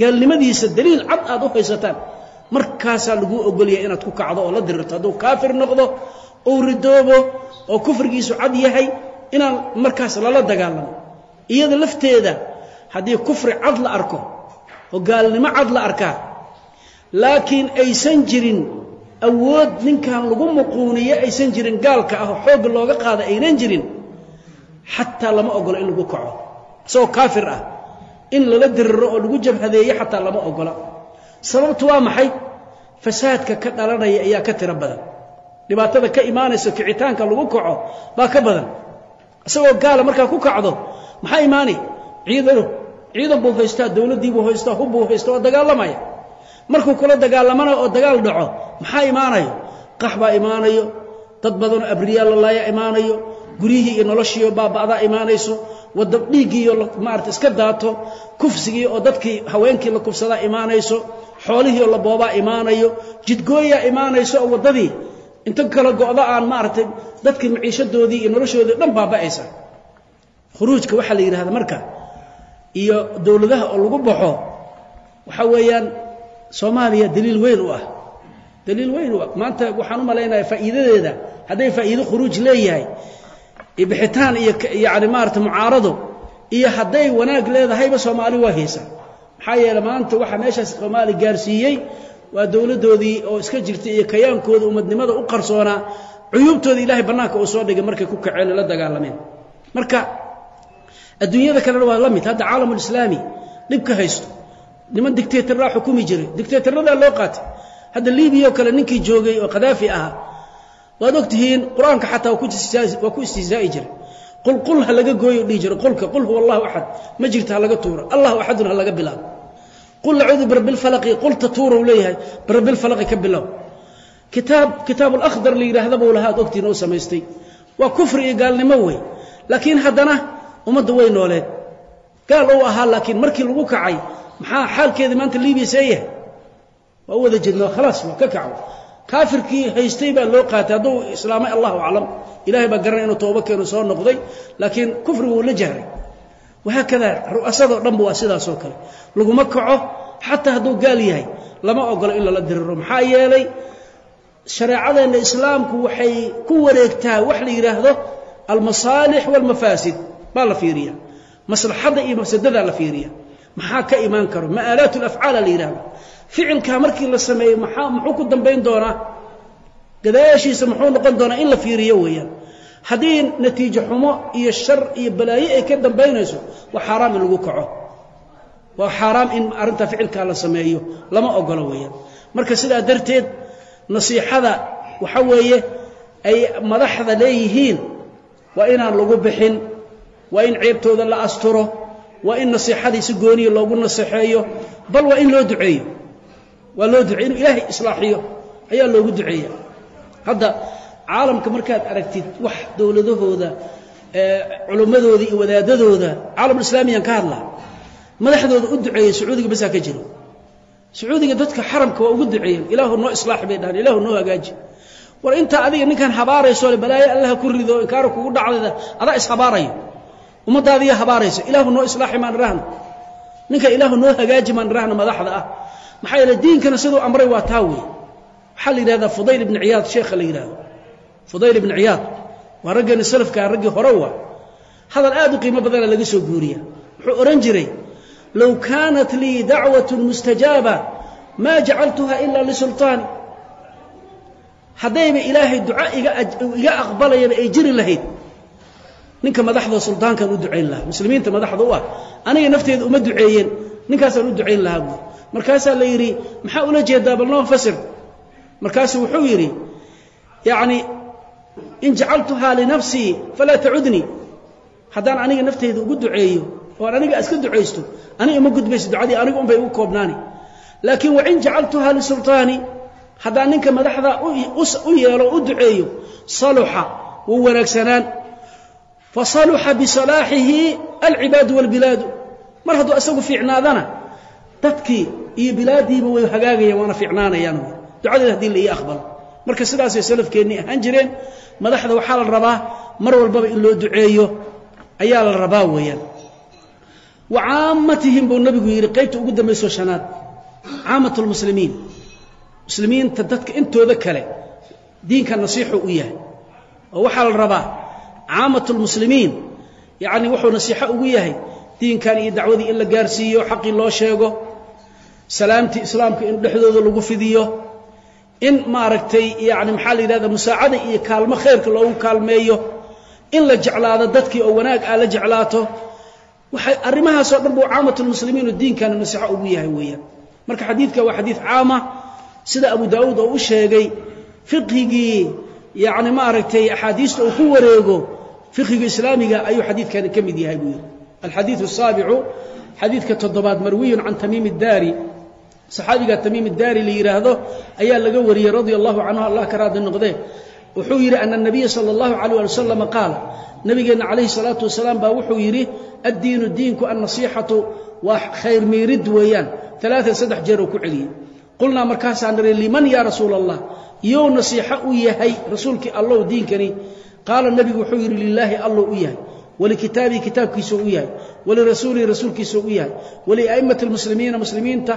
Gaalnimadiisa daliil cad aad u haysataan. Markaasaa laguu ogolyahay inaad ku kacdo oo la dirirto. Hadduu kaafir noqdo uu ridoobo oo kufrigiisu cad yahay inaan markaas lala dagaalamo iyada lafteeda haddii kufri cad la arko oo gaalnimo cad la arkaa laakiin aysan jirin awood ninkan lagu muquuniyo aysan jirin gaalka ah oo xoogga looga qaada aynan jirin xataa lama ogolo in lagu kaco isagoo kaafir ah in lala diriro oo lagu jabhadeeyo xataa lama ogola. Sababtu waa maxay? Fasaadka ka dhalanaya ayaa ka tiro badan. Dhibaatada ka imaanaysa kicitaanka lagu kaco baa ka badan. Isagoo gaala markaa ku kacdo maxaa imaanay ciidanu ciidan buu haystaa dowladdiibuu haystaa hubbuu haysta waa dagaalamaya. Markuu kula dagaalamana oo dagaal dhaco maxaa imaanayo? Qax baa imaanayo dad badanoo abriyaa lalaaya imaanayo guryihii iyo noloshiiyo baaba'daa imaanayso wada dhiiggiiyo maarata iska daato kufsigii oo dadkii haweenkii la kufsadaa imaanayso xoolihiioo la boobaa imaanayo jidgooyaa imaanayso oo waddadii inta kala go'do aan maaragtay dadkii maciishadoodii iyo noloshoodii dhan baaba'aysa. Khuruujka waxaa la yidhahda marka iyo dowladaha oo lagu baxo waxaa weeyaan soomaaliya daliil weyn u ah. Daliil weyn u ah. Maanta waxaan u malaynayaa faa'iidadeeda. Hadday faa'iido khuruuj leeyahay bixitaan iyo yani maarata mucaarado iyo hadday wanaag leedahayba soomaali waa haysa maxaa yeele maanta waxaa meeshaas soomaali gaarsiiyey waa dowladdoodii oo iska jirtay iyo kayaankooda umadnimada u qarsoonaa cuyuubtooda ilaahay bannaanka uu soo dhigay markay ku kaceen la dagaalameen marka adduunyada kalena waa la mid. Hadda caalamulislaami dhib ka haysto. Niman dictatorraa xukumi jiray. Dictatorradaa loo qaatay. Hadda libiya oo kale ninkii joogay oo khadaafi ahaa waad og tihiin qur'aanka xataa waa ku istihzaa'i jiray qul qul ha laga gooyo dhihi jiro qulka qul huwa allahu axad ma jirta ha laga tuuro allahu axadun ha laga bilaabo. Qul acuudu birabbilfalaqi qulta tuura uu leeyahay birabbilfalaqi ka bilow. Kitaab kitaab alakhdar la yidhaahda buu lahaa ad ogtihiin oo samaystay. Waa kufri iyo gaalnimo wey laakiin haddana ummadda way nooleed gaal uu ahaa laakiin markii lagu kacay maxaa xaalkeedii maanta libiya u kaafirkii haystay baa loo qaatay. Hadduu islaamay allahu aclam. Ilahay baa garanay inuu tooba keeno soo noqday. Laakiin kufrigu wuu la jahray wahaakada ru'asadoo dhanba waa sidaasoo kale. Laguma kaco xataa hadduu gaal yahay lama ogolo in lala diriro. Maxaa yeelay shareecadeenna islaamku waxay ku wareegtaa wax la yidhaahdo almasaalix waalmafaasid baa la fiiriya maslaxadda iyo mafsadadaa la fiiriya maxaa ka imaan karo? Ma'aalaat alafcaala la yidhahdo ficilkaa markii la sameeyo maxaa muxuu ku dambayn doonaa? Gadaashiisa muxuu noqon doonaa in la fiiriyo weeyaan. Haddii natiijo xumo iyo shar iyo balaayo ay ka dambaynayso waa xaaraam in lagu kaco. Waa xaaraam in arrintaa ficilkaa la sameeyo lama ogolo weeyaan. Marka sidaa darteed nasiixada waxa weeye ay madaxda leeyihiin waa inaan lagu bixin waa in ceebtooda la asturo waa in nasiixadii si gooniya loogu naseexeeyo bal waa in loo duceeyo waa loo duceey inuu ilaahay islaaxiyo. Ayaa loogu duceeya. Hadda caalamka markaad aragtid wax dowladahooda culimmadooda iyo wadaadadooda caalamulislaamiyaan ka hadlaa madaxdooda u duceeyey sacuudiga basaa ka jiro. Sacuudiga dadka xaramka waa ugu duceeyeen. Ilaahu noo islaax bay dhahaan ilaahu noo hagaaji. War intaa adiga ninkan habaarayso le balaayo allaha ku rido inkaara kugu dhacdayda adaa ishabaarayo ummadaadiya habaarayso ilaahu noo islaaxi maan irahno ninka ilaahu noo hagaaji maan irahno madaxda ah maxaa yeele diinkana siduu amray waa taa wey waxaa la yidhahdaa fudayl ibni ciyaad sheekha la yidhahdo. Fudayl ibni ciyaad. Waa raggeeni salafkaa raggii hore waa. Hadal aad u qiimo badana laga soo guuriya. Wuxuu odhan jiray low kaanat lii dacwat mustajaaba maa jacaltuha ila lisulطaani haddayba ilaahay duca iga aqbalayaba ay jiri lahayd. Ninka madaxda suldaankan u ducayn lahaa. Muslimiinta madaxda u ah. Aniga nafteeda uma duceeyeen. Ninkaasaan u ducayn lahaa buui markaasaa la yidhi maxaa ula jeedaa bal noo fasir? Markaasuu wuxuu yidhi yacni in jacaltuhaa linafsii falaa tacudnii. Haddaan aniga nafteyda ugu duceeyo oan aniga iska ducaysto aniga ima gudbayso ducadii aniga unbay ugu koobnaani. Laakiin wain jacaltuhaa lisulطaani haddaan ninka madaxda u yeelo u duceeyo saluxa wuu wanaagsanaan. Fasaluxa bisalaaxihi alcibaadu wاlbilaadu mar hadduu isagu fiicnaadana dadkii iyo bilaadiiba way hagaagayaan waana fiicnaanayaan ducadeeda haddii la ii aqbalo marka sidaasay salafkeennii ahaan jireen madaxda waxaa la rabaa mar walbaba in loo duceeyo ayaa la rabaa weeyaan. Wa caammatihim buu nabigu yidhi qaybta ugu dambayso shanaad caamat lmuslimiin muslimiinta dadka intooda kale diinka nasiixu u yahay. Oo waxaa la rabaa caamat lmuslimiin yacni wuxuu nasiixo ugu yahay diinkan iyo dacwadii in la gaarsiiyo xaqii loo sheego salaamtii islaamka in dhexdooda lagu fidiyo in maaragtay yani maxaa la yidhahda musaacada iyo kaalmo khayrka loogu kaalmeeyo in la jeclaado dadkii oo wanaag aa la jeclaato waxay arrimahaasoo dhan buu caamatulmuslimiinu diinkana nasiixo ugu yahay weeyaan. Marka xadiidka waa xadiid caama sida abu daa'uud oo u sheegay fiqhigii yacni maaragtay axaadiista uu ku wareego fiqhiga islaamiga ayuu xadiidkani ka mid yahay buu yidhi alxadiidu asaabicu xadiidka toddobaad marwiyun can tamiimi daari saxaabiga tamiim daari la yidhaahdo ayaa laga wariyey radia allahu canhu allah ka raadi noqdee wuxuu yidhi ana nabiya sala allahu calayh ali wasalam qaala nabigeenna calayhi salaatu wasalaam baa wuxuu yidhi addiinu diinku annasiixatu waa khayr miirid weeyaan alaaan saddex jeer ku celiyey qulnaa markaasaa niri liman yaa rasuula allah yow nasiixo u yahay rasuulkii allow diinkani. Qaala nebigu wuxuu yidhi lilaahi allow u yahay walikitaabii kitaabkiisuu u yahay walirasuulihi rasuulkiisuu u yahay walia'immati lmuslimiina muslimiinta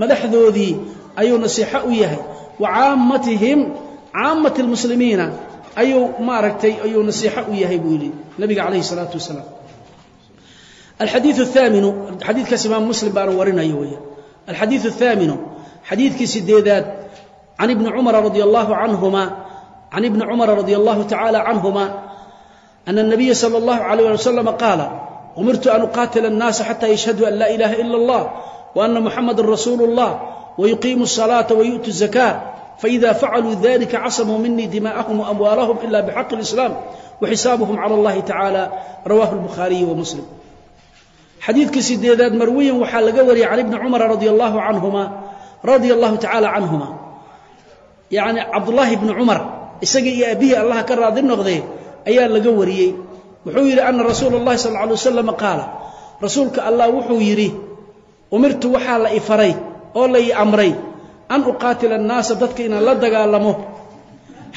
madaxdoodii ayuu nasiixo u yahay. Wa caammatihim caammati lmuslimiina ayuu maaragtay ayuu nasiixo u yahay buu yidhi nabiga calayhi salaatu wasalaam. Alxadiiu aaminu xadiidkaas imaam muslim baana warinayo weya alxadiiu athaaminu xadiidkii sideedaad can ibni cumara radi allahu canhuma can ibni cumara radi allahu tacaala canhuma أن النبي صلى الله عليه وسلم قال أمرت أن أقاتل الناس حتى يشهدوا أن لا إله إلا الله وأن محمد رسول الله ويقيموا الصلاة ويؤتوا الزكاة فإذا فعلوا ذلك عصموا مني دماءهم وأموالهم إلا بحق الإسلام وحسابهم على الله تعالى رواه البخاري ومسلم حديث كسيداد مروي وحال قوري عن ابن عمر رضي الله عنهما رضي الله تعالى عنهما يعني عبد الله بن عمر إسقي أبيه الله كرر النغضي ayaa laga wariyey. Wuxuu yidhi ana rasuula اllahi sal alay wasalam qaala rasuulka allah wuxuu yidhi umirtu waxaa la i faray oo la ii amray an uqaatila annaasa dadka inaan la dagaalamo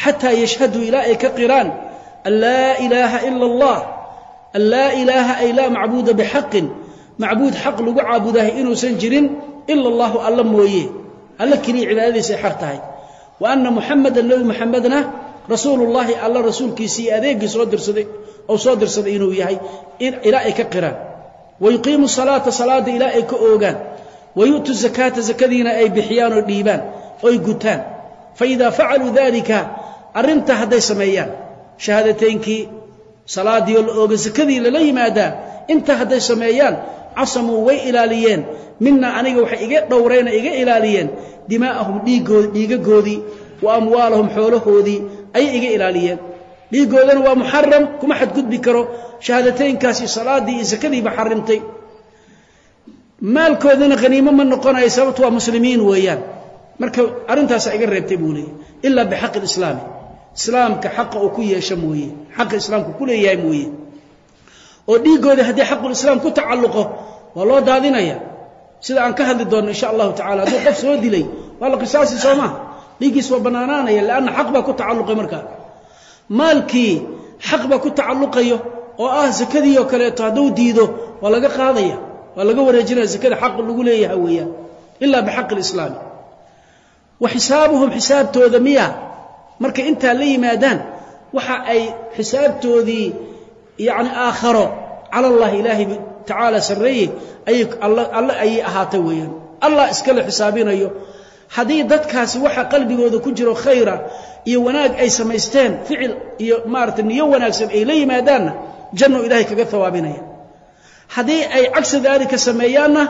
xataa yashhaduu ilaa ay ka qiraan an laa ilaaha ila allah an laa ilaaha ay laa macbuuda bixaqin macbuud xaq lagu caabudahay inuusan jirin ila allahu alla mooye alla keliya cibaadadiisa ay xar tahay. Wa anna muxamadan nebi muxamedna rasuulullaahi alla rasuulkiisii adeegii soo dirsaday ou soo dirsaday inuu yahay ilaa ay ka qiraan. Wa yuqiimu salaata salaadda ilaa ay ka oogaan. Wa yu'tu zakaata zakadiina ay bixiyaan oo dhiibaan oy gutaan. Fa idaa facaluu daalika arrintaa hadday sameeyaan shahaadataynkii salaaddii oo la ooga zakadii lala yimaadaa intaa hadday sameeyaan casamuu way ilaaliyeen. Mina aniga waxay iga dhowrayna iga ilaaliyeen. Dimaa'ahum dhiigood dhiigagoodii wa amwaalahum xoolahoodii ayay iga ilaaliyeen. Dhiigoodana waa muxaram kuma xadgudbi karo. Shahaadateynkaasi salaaddii iyo sakadiiba xarimtay maalkoodana haniimo ma noqonayo sababto waa muslimiin weeyaan. Marka arrintaasa iga reebtay buu leeyay ilaa bixaqi lislaami islaamka xaqa uu ku yeesho mooye. Xaqa islaamku ku leeyahay mooye. Oo dhiiggooda haddii xaqulislaam ku tacalluqo waa loo daadinaya sida aan ka hadli doonno insha allahu tacala hadduu qof soo dilay waa la qisaasi soo maha dhiiggiis waa bannaanaanaya leanna xaq baa ku tacalluqay markaa maalkii xaq baa ku tacalluqayo oo ah sakadii oo kaleeto hadduu diido waa laga qaadaya waa laga wareejinaya sakada xaq lagu leeyahay weeyaan ilaa bixaqi lislaami wa xisaabuhum xisaabtooda miya markay intaa la yimaadaan waxa ay xisaabtoodii yacni aakharo cala allahi ilaahay tacaala sarreeye ayay alle ayay ahaatay weeyaan. Allah iskale xisaabinayo haddii dadkaasi waxa qalbigooda ku jiro khayra iyo wanaag ay samaysteen ficil iyo maarata niyo wanaagsan ay la yimaadaanna janno ilaahay kaga hawaabinaya haddii ay cagsi daalika sameeyaanna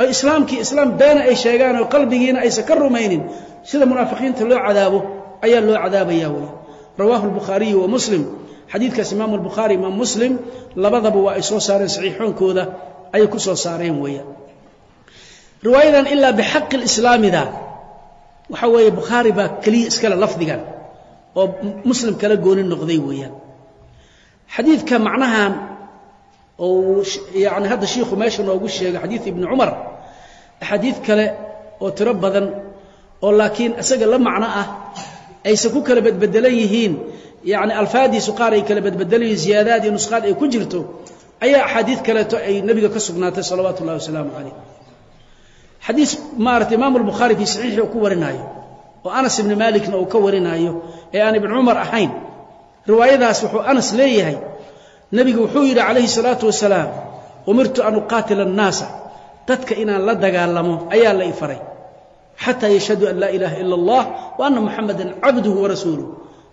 ay islaamkii islaam beena ay sheegaan oo qalbigiina aysan ka rumaynin sida munaafiqiinta loo cadaabo ayaa loo cadaabaya weya rawaahu albukhaariyu wa muslim. Xadiidkaas imaamu albukhaari imaam muslim labadaba waa ay soo saareen saxiixoonkooda ayay ku soo saareen weeyaan riwaayadan ilaa bixaqi lislaamida waxaa weeye bukhaari baa keliya iskale lafdigan oo muslim kala gooni noqday weeyaan. Xadiidka macnahan oo yani hadda shiikhu meesha noogu sheegay xadiid ibni cumar axaadiid kale oo tiro badan oo laakiin isaga la macno ah aysan ku kala badbedelan yihiin yani alfaadiisu qaar ay kala badbedelan yihiin ziyaadaad iyo nusqaad ay ku jirto ayaa axaadiid kaleeto ay nebiga ka sugnaatay salawaatu ullahi wasalaamu calayh xadiis maarata imaamu albukhaari fii saxiixi uu ku warinaayo oo anas ibni maalikna uu ka warinaayo ee aan ibni cumar ahayn. Riwaayadaas wuxuu anas leeyahay. Nebigu wuxuu yidhi calayhi salaatu wasalaam umirtu an uqaatila annaasa. Dadka inaan la dagaalamo ayaa la i faray. Xataa yashhaduu an laa ilaaha ila allah wa anna muxamadan cabduhu wa rasuuluh.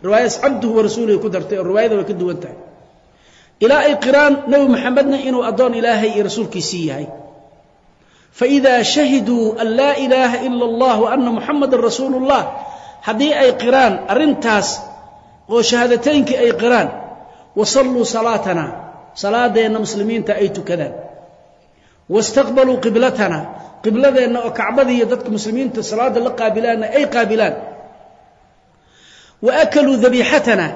Riwaayadaas cabduhu wa rasuuluhu ku dartay oo riwaayada way ka duwan tahay. Ilaa ay qiraan nebi moxamedna inuu addoon ilaahay iyo rasuulkiisii yahay faidaa shahiduu an laa ilaaha ila allah ana muxamada rasuulu اllah haddii ay qiraan arrintaas oo shahaadataynkii ay qiraan wasalluu salaatana salaadeenna muslimiinta ay tukadaan wastaqbaluu qiblatana qibladeenna oo kacbadiiyo dadka muslimiinta salaadda la qaabilaanna ay qaabilaan wa akaluu dabiixatana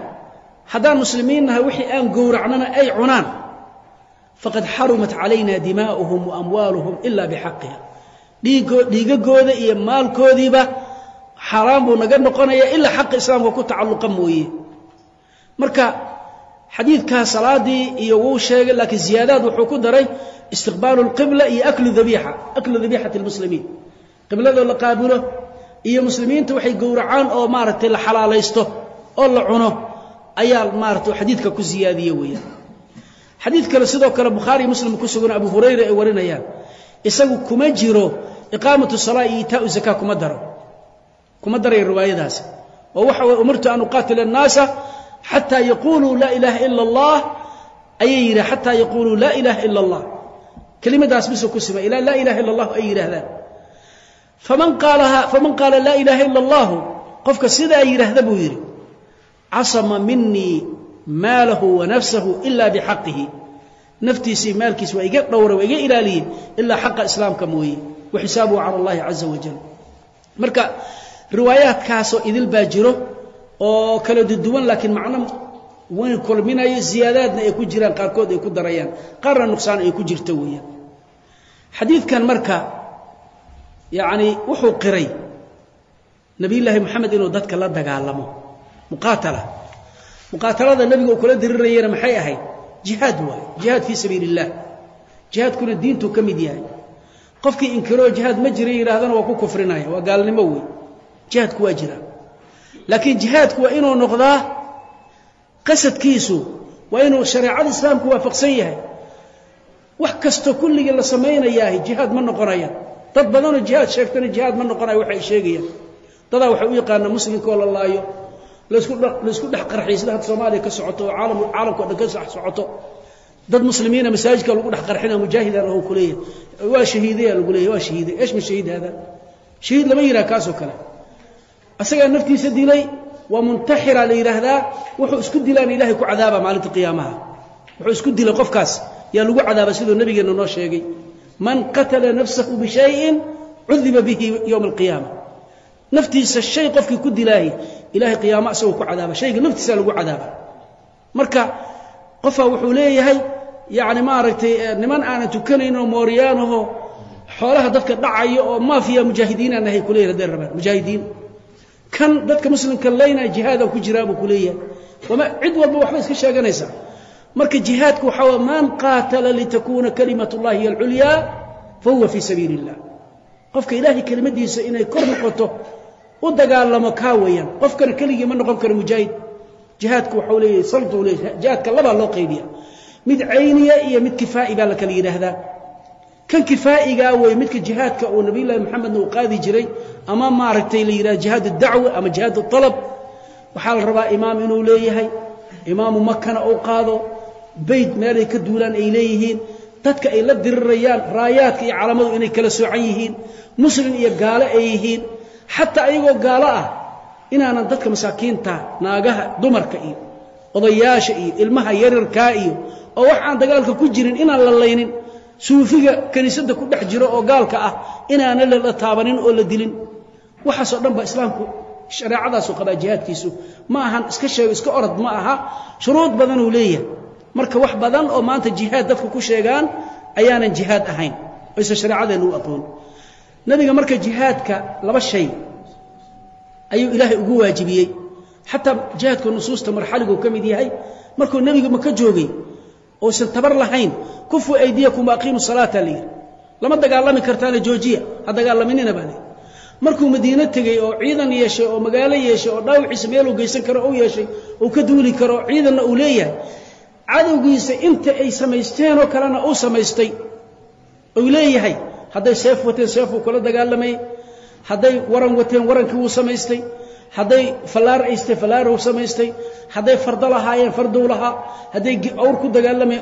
haddaan muslimiinnaha wixii aan gowracnana ay cunaan faqad xarumat calayna dimaa'uhum wa amwaaluhum ila bixaqiha. Dhiigagooda iyo maalkoodiiba xaaraan buu naga noqonaya ilaa xaqa islaamka ku tacalluqa mooye. Marka xadiidkaa salaadii iyo wuu sheegay laakiin ziyaadaad wuxuu ku daray istiqbaalu lqibla iyo aklu dabiixa aklu dabiixati lmuslimiin qibladoo la qaabulo iyo muslimiinta waxay gowracaan oo maaragtay la xalaalaysto oo la cuno ayaa maarata xadiidka ku ziyaadiye weeyaan xadiid kale sidoo kale bukhaariy muslim ku sugan abu hurayra ay warinayaan. Isagu kuma jiro iqaamatu salaa iyo itaau zakaa kuma daro. Kuma daray riwaayadaasi oo waxa weye umirtu an uqaatila annaasa xataa yaquuluu laa ilaaha ila allah. Ayay yidha xataa yaquuluu laa ilaaha ila allah. Kelimadaas bisuu ku sima ilaa laa ilaha illa allahu ay yidhaahdaan. Faman qaalaha faman qaala laa ilaaha ila allahu qofka sidaa yidhaahda buu yidhi casama minii maalahu wa nafsahu ila bixaqihi. Naftiisii maalkiis waa iga dhowra waa iga ilaaliye ilaa xaqa islaamka mooye. Wa xisaabuhu cala allahi caza wajal marka riwaayaadkaasoo idil baa jiro oo kala duduwan laakiin macno weyn kulminayo ziyaadaadna ay ku jiraan qaarkood ay ku darayaan qaarna nuqsaan ay ku jirto weeyaan. Xadiidkan marka yacni wuxuu qiray nebiyullaahi moxamed inuu dadka la dagaalamo muqaatala muqaatalada nebiga uu kula dirirayana maxay ahayd? Jihaad waay. Jihaad fii sabiili illah jihaadkuna diintuu ka mid yahay. Qofkii inkiroo jihaad ma jira yidhahdana waa ku kufrinaya waa gaalnimo wey jihaadku waa jira laakiin jihaadku waa inuu noqdaa qasadkiisu waa inuu shareecada islaamku waafaqsan yahay. Wax kastoo kulligii la samaynayaahi jihaad ma noqonaya. Dad badanoo jihaad sheegtana jihaad ma noqonayo waxay sheegayaan. Dadaa waxay u yaqaanaa muslimkaoo la laayo laysku dhex qarxiy sida hadda soomaaliya ka socoto oo caalamka o dhan ka socoto. Dad muslimiina masaajidka lagu dhex qarxina mujaahidan oo kuleeyahay waa shahiidaya lagu leeyahy waa shahiiday esh ma shahiid hada? Shahiid lama yidhaha kaasoo kale. Asagaa naftiisa dilay waa muntaxira la yidhaahdaa wuxuu isku dilaana ilahay ku cadaaba maalinta qiyaamaha. Wuxuu isku dilay qofkaas yaa lagu cadaaba siduu nabigeenna noo sheegay. Man qatala nafsahu bishayin cudiba bihi yowma alqiyaama. Naftiisa shay qofkii ku dilaahi ilahay qiyaamo isagoo ku cadaaba. Shayga naftiisa lagu cadaaba. Marka qofaa wuxuu leeyahay yacni maaragtay niman aanan tukanayn oo mooriyaanahoo xoolaha dadka dhacaya oo maafiya mujaahidiinaan nahay kuleeyahy hadday rabaan mujaahidiin. Kan dadka muslimka laynaa jihaada ku jiraa buu ku leeyahay. Wama cid walba waxba iska sheeganaysaa marka jihaadku waxaa way man qaatala litakuuna kalimat اllahi hiy alculyaa fahuwa fii sabiili اllah qofka ilaahay kelimadiisa inay kor noqoto u dagaalamo kaa weeyaan. Qofkana keligii ma noqon karo mujaahid. Jihaadku waxau leeyahay salduu leeyahay jihaadka labaa loo qaybiya mid cayniya iyo mid kifaa'i baa la kala yidhaahdaa. Kan kifaa'igaa wey midka jihaadka uu nabiyullaahi moxamedna uu qaadi jiray ama maaragtay la yidhahdo jihaad dacwa ama jihaad alab waxaa la rabaa imaam inuu leeyahay. Imaamu makana uu qaado. Beyt meelay ka duulaan ay leeyihiin. Dadka ay la dirirayaan raayaadka iyo calaamadu inay kala soocan yihiin. Muslim iyo gaalo ay yihiin xataa ayagoo gaalo ah inaanan dadka masaakiinta naagaha dumarka iyo odayaasha iyo ilmaha yaryarkaa iyo oo wax aan dagaalka ku jirin inaan la laynin suufiga kiniisadda ku dhex jiro oo gaalka ah inaana la taabanin oo la dilin. Waxaasoo dhan ba islaamku shareecadaasu qabaa jihaadkiisu ma ahan iska sheego iska orod ma aha. Shuruud badanuu leeyahay. Marka wax badan oo maanta jihaad dadku ku sheegaan ayaanan jihaad ahayn. Oyse shareecadeenna u aqoon nebiga marka jihaadka laba shay ayuu ilaahay ugu waajibiyey. Xataa jihaadka nusuusta marxaliguu ka mid yahay markuu nebiga maka joogay oysan tabar lahayn kufu aydiyakum waaqiimu salaata la yidhi lama dagaalami kartaana joojiya ha dagaalaminina baa layidhi markuu madiino tegey oo ciidan yeeshay oo magaalo yeeshay oo dhaawiciisa meeluu geysan karo u yeeshay uu ka duuli karo ciidanna uu leeyahay cadowgiisa inta ay samaysteenoo kalena uu samaystay uu leeyahay hadday seef wateen seefuu kula dagaalamayey hadday waran wateen warankii wuu samaystay hadday fallaar aystay fallaaruu samaystay hadday fardo lahaayeen farduu lahaa hadday awr ku dagaalamay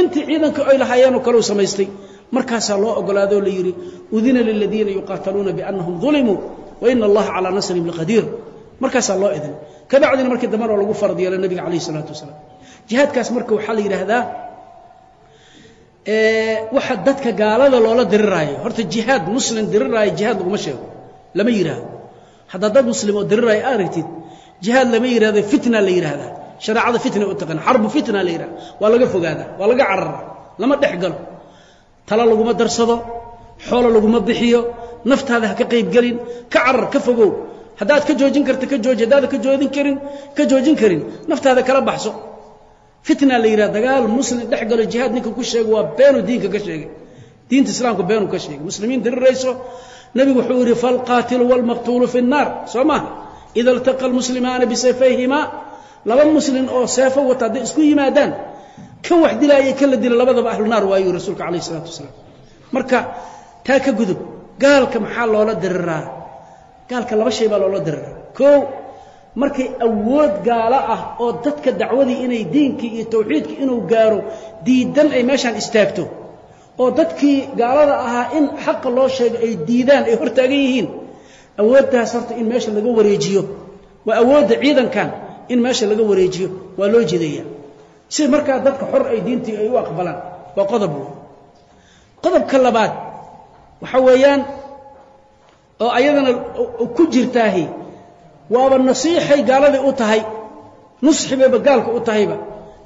intii ciidanka ay lahaayeenoo kaleu samaystay. Markaasaa loo ogolaado o la yidhi udina liladiina yuqaataluuna biannahum dulimuu wa allaha calaa nasrihim laqadiir markaasaa loo idin kabacdina markii dambena lagu farad yeelo nebiga calayh wasalaam. Jihaadkaas marka waxaa la yidhaahdaa waxa dadka gaalada loola diriraayo. Horta jihaad muslim diriraayo jihaad laguma sheego. Lama yidhaahdo haddaa dad muslim oo diriraayo aragtid jihaad lama yidhahdo fitna la yidhaahdaa shareecada fitna u taqaan xarbu fitna la yidhahda waa laga fogaadaa waa laga cararaa lama dhex galo. Talo laguma darsado xoolo laguma bixiyo naftaada ha ka qaybgelin ka carar ka fogow. Haddaad ka joojin karta ka jooji haddaada ka joodin karin ka joojin karin naftaada kala baxso fitna la yidhaha dagaal muslim dhex galo jihaad ninka ku sheega waa beenuu diinka ka sheegay. Diinta islaamka beenuu ka sheegay. Muslimiin dirirayso nebigu wuxuu yidhi falqaatilu waalmaqtuulu fi nnaar. Soo maaha ida iltaqa almuslimaana bisayfayhimaa laba muslim oo seefo wata hadday isku yimaadaan kan wax dilaaya kan la dila labadaba ahlu waayuu rasuulka calayh isalaatu wasalaam. Marka taa ka gudub gaalka maxaa loola diriraa? Gaalka laba shay baa loola diriraa. Koo markay awood gaalo ah oo dadka dacwadii inay diinkii iyo tawxiidkii inuu gaaro diidan ay meeshaan istaagto. Oo dadkii gaalada ahaa in xaqa loo sheego ay diidaan ay hortaagan yihiin. Awooddaas horta in meesha laga wareejiyo. Waa awoodda ciidankan in meesha laga wareejiyo. Waa loo jeedaya. Si markaa dadka xor ay diintii ay u aqbalaan waa qodob. Qodobka labaad waxa weeyaan oo ayadana ku jirtaahi waaba nasiixay gaaladii u tahay nusxi bayba gaalka u tahayba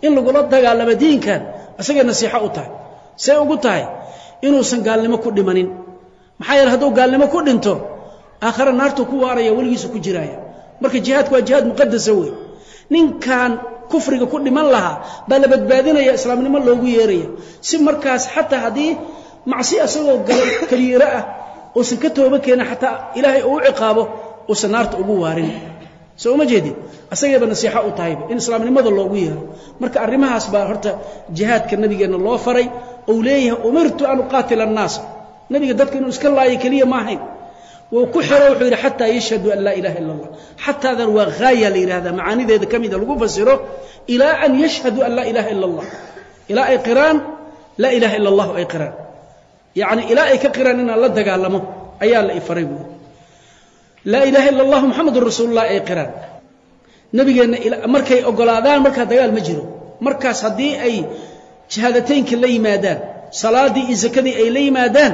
in lagula dagaalamo diinkan isagay nasiixo u tahay. See ugu tahay inuusan gaalnimo ku dhimanin. Maxaa yeele hadduu gaalnimo ku dhinto aakhare naartuu ku waaraya weligiisu ku jiraaya. Marka jihaadku waa jihaad muqadasa wey ninkan kufriga ku dhiman lahaa baa la badbaadinaya islaamnimo loogu yeeraya. Si markaas xataa haddii macsi isagoo galay kaliiro ah uusan ka tooba keenin xataa ilaahay uu u ciqaabo uusan naarta ugu waarin. Soo uma jeedin? Asagayba nasiixo u tahayba in islaamnimada loogu yeero. Marka arrimahaas baa horta jihaadka nabigeenna loo faray ou leeyahay umirtu an uqaatila annaasa nebiga dadka inuu iska laayo keliya ma ahayn. Wuu ku xiro wuxuu yidhi xataa yashhadu an laa ilaha illa allah xataadan waa haaya la yidhahdaa macaanideeda ka mida lagu fasiro ilaa an yashhadu an laa ilaha illa allah ilaa ay qiraan laa ilaha illa allahu ay qiraan. Yacni ilaa ay ka qiraan inaan la dagaalamo ayaa la ifaray buuri laa ilaha illa allahu moxamedun rasuululah ay qiraan. Nabigeenna markay ogolaadaan markaa dagaal ma jiro. Markaas haddii ay shahaadateynka la yimaadaan salaadii iyo sakadii ay la yimaadaan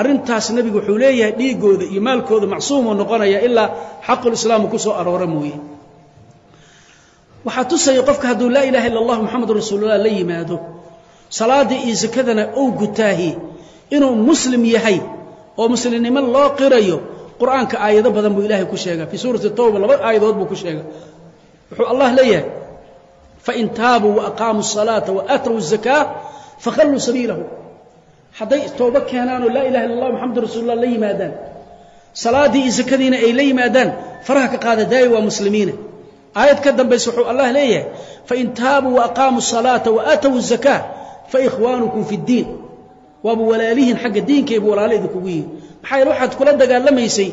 arrintaas nebigu wuxuu leeyahay dhiigooda iyo maalkooda macsuumu noqonaya ilaa xaqulislaamu ku soo aroora mooye. Waxaa tusaya qofka hadduu laa ilaha illa allah moxamedun rasuululah la yimaado salaadii iyo sakadana ou gutaahi inuu muslim yahay oo muslimnimo loo qirayo qur'aanka aayado badan buu ilaahay ku sheega fii suurati tawba laba aayadood buu ku sheega wuxuu allah leeyahay fain taabuu waaqaamuu الصalaaةa waaatow الzakaa fakhalluu sabiilahu hadday toobo keenaanoo laa ilaha illa allah maxamadu rasuulullah la yimaadaan salaaddii iyo sakadiina ay la yimaadaan faraha ka qaada daayi waa muslimiina aayad ka dambaysa wuxuu allah leeyahay fain taabuu waaqaamuu الsalaata waaatow الzakaa faikhwaanukum fi اddiin waaba walaalihiin xagga diinkaybu walaalo idinkugu yihin maxaa waxaad kula dagaalamaysay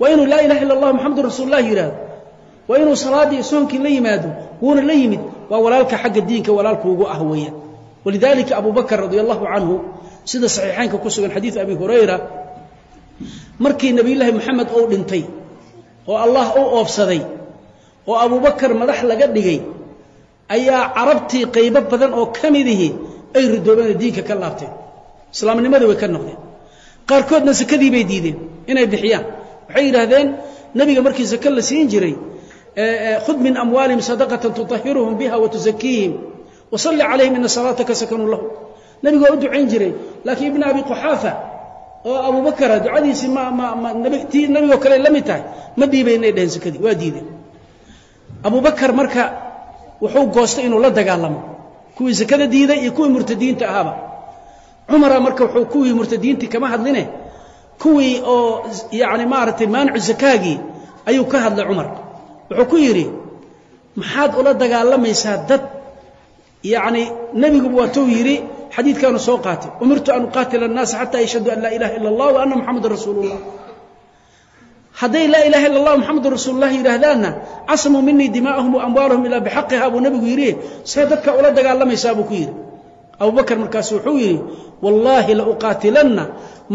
waa inuu laa ilaha illa allah maxamadu rasuulullah yidhaahdo waa inuu salaaddii soonkii la yimaado wuuna la yimid waa walaalka xagga diinka walaalkuugu ah weeyaan walidalika abu bakr radi allahu canhu sida saxiixaynka ku sugan xadiid abi hurayra markii nebiyullaahi moxamed uu dhintay oo allah u oofsaday oo abubakar madax laga dhigay ayaa carabtii qaybo badan oo ka midihi ay ridoobeen diinka ka laabteen. Islaamnimadii way ka noqdeen qaarkoodna sakadii bay diideen inay bixiyaan. Waxay yidhaahdeen nebiga markii sake la siin jiray khud min amwaalihim sadaqatan tutahiruhum biha wa tusakiihim wasalli calayhim ina salaataka sakanun lahum. Nebigu waa u ducayn jiray laakiin ibna abi quxaafa oo abubakara ducadiisii ma ma ma tii nebigoo kale la mid tahay ma dhiibayn inay dheheen sakadii waa diideen. Abubakar marka wuxuu goostay inuu la dagaalamo. Kuwii sakada diiday iyo kuwii murtadiinta ahaaba cumara marka wuxuu kuwii murtadiintii kama hadline kuwii oo yacni maaragtay maanicu zakaagii ayuu ka hadlay cumar wuxuu ku yidhi maxaad ula dagaalamaysaa dad? Yacni nebiguba waatuu yidhi xadiidkaanu soo qaatay umirtu an uqaatila annaasa xataa yashhaduu an laa ilaha ila allah wa anna moxamadan rasuulu llah hadday laa ilaha illa allah moxamedun rasuululah yidhaahdaanna casamuu minii dimaa'ahum wa amwaalahum ilaa bixaqiha buu nebigu yidhi see dadka ula dagaalamaysaa buu ku yidhi abubakr markaasu wuxuu yidhi wallaahi lauqaatilanna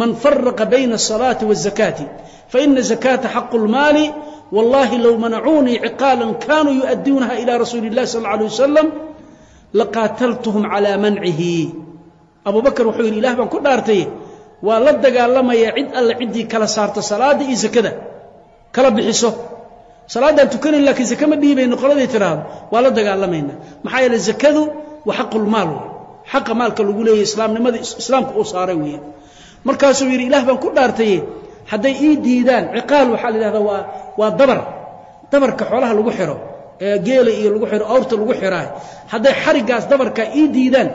man faraqa bayna الصalaati wالzakaati faina zakaata xaqu اlmaali wallahi low manacuunii ciqaalan kanuu yu'adduunaha ilى rasuuli اllahi sal اlه alيه wasalam laqaataltuhum calىa mancihi abubakr wuxuu yidhi ilah baan ku dhaartay waa la dagaalamaya cid alle ciddii kala saarto salaadda iyo sakada kala bixiso salaaddaan tukanayn laakiin zake ma dhiibayno qoladay tiraahdo waa la dagaalamayna maxaa yeele zakadu waa xaqulmaal wey xaqa maalka lagu leeyahy islaamnimada islaamka uu saaray weeyaan markaasuu yidhi ilaah baan ku dhaartaye hadday ii diidaan ciqaal waxaa la yidhahdaa waa waa dabar. Dabarka xoolaha lagu xiro ee geela iyo lagu xiro awrta lagu xiraay hadday xariggaas dabarka ii diidaan.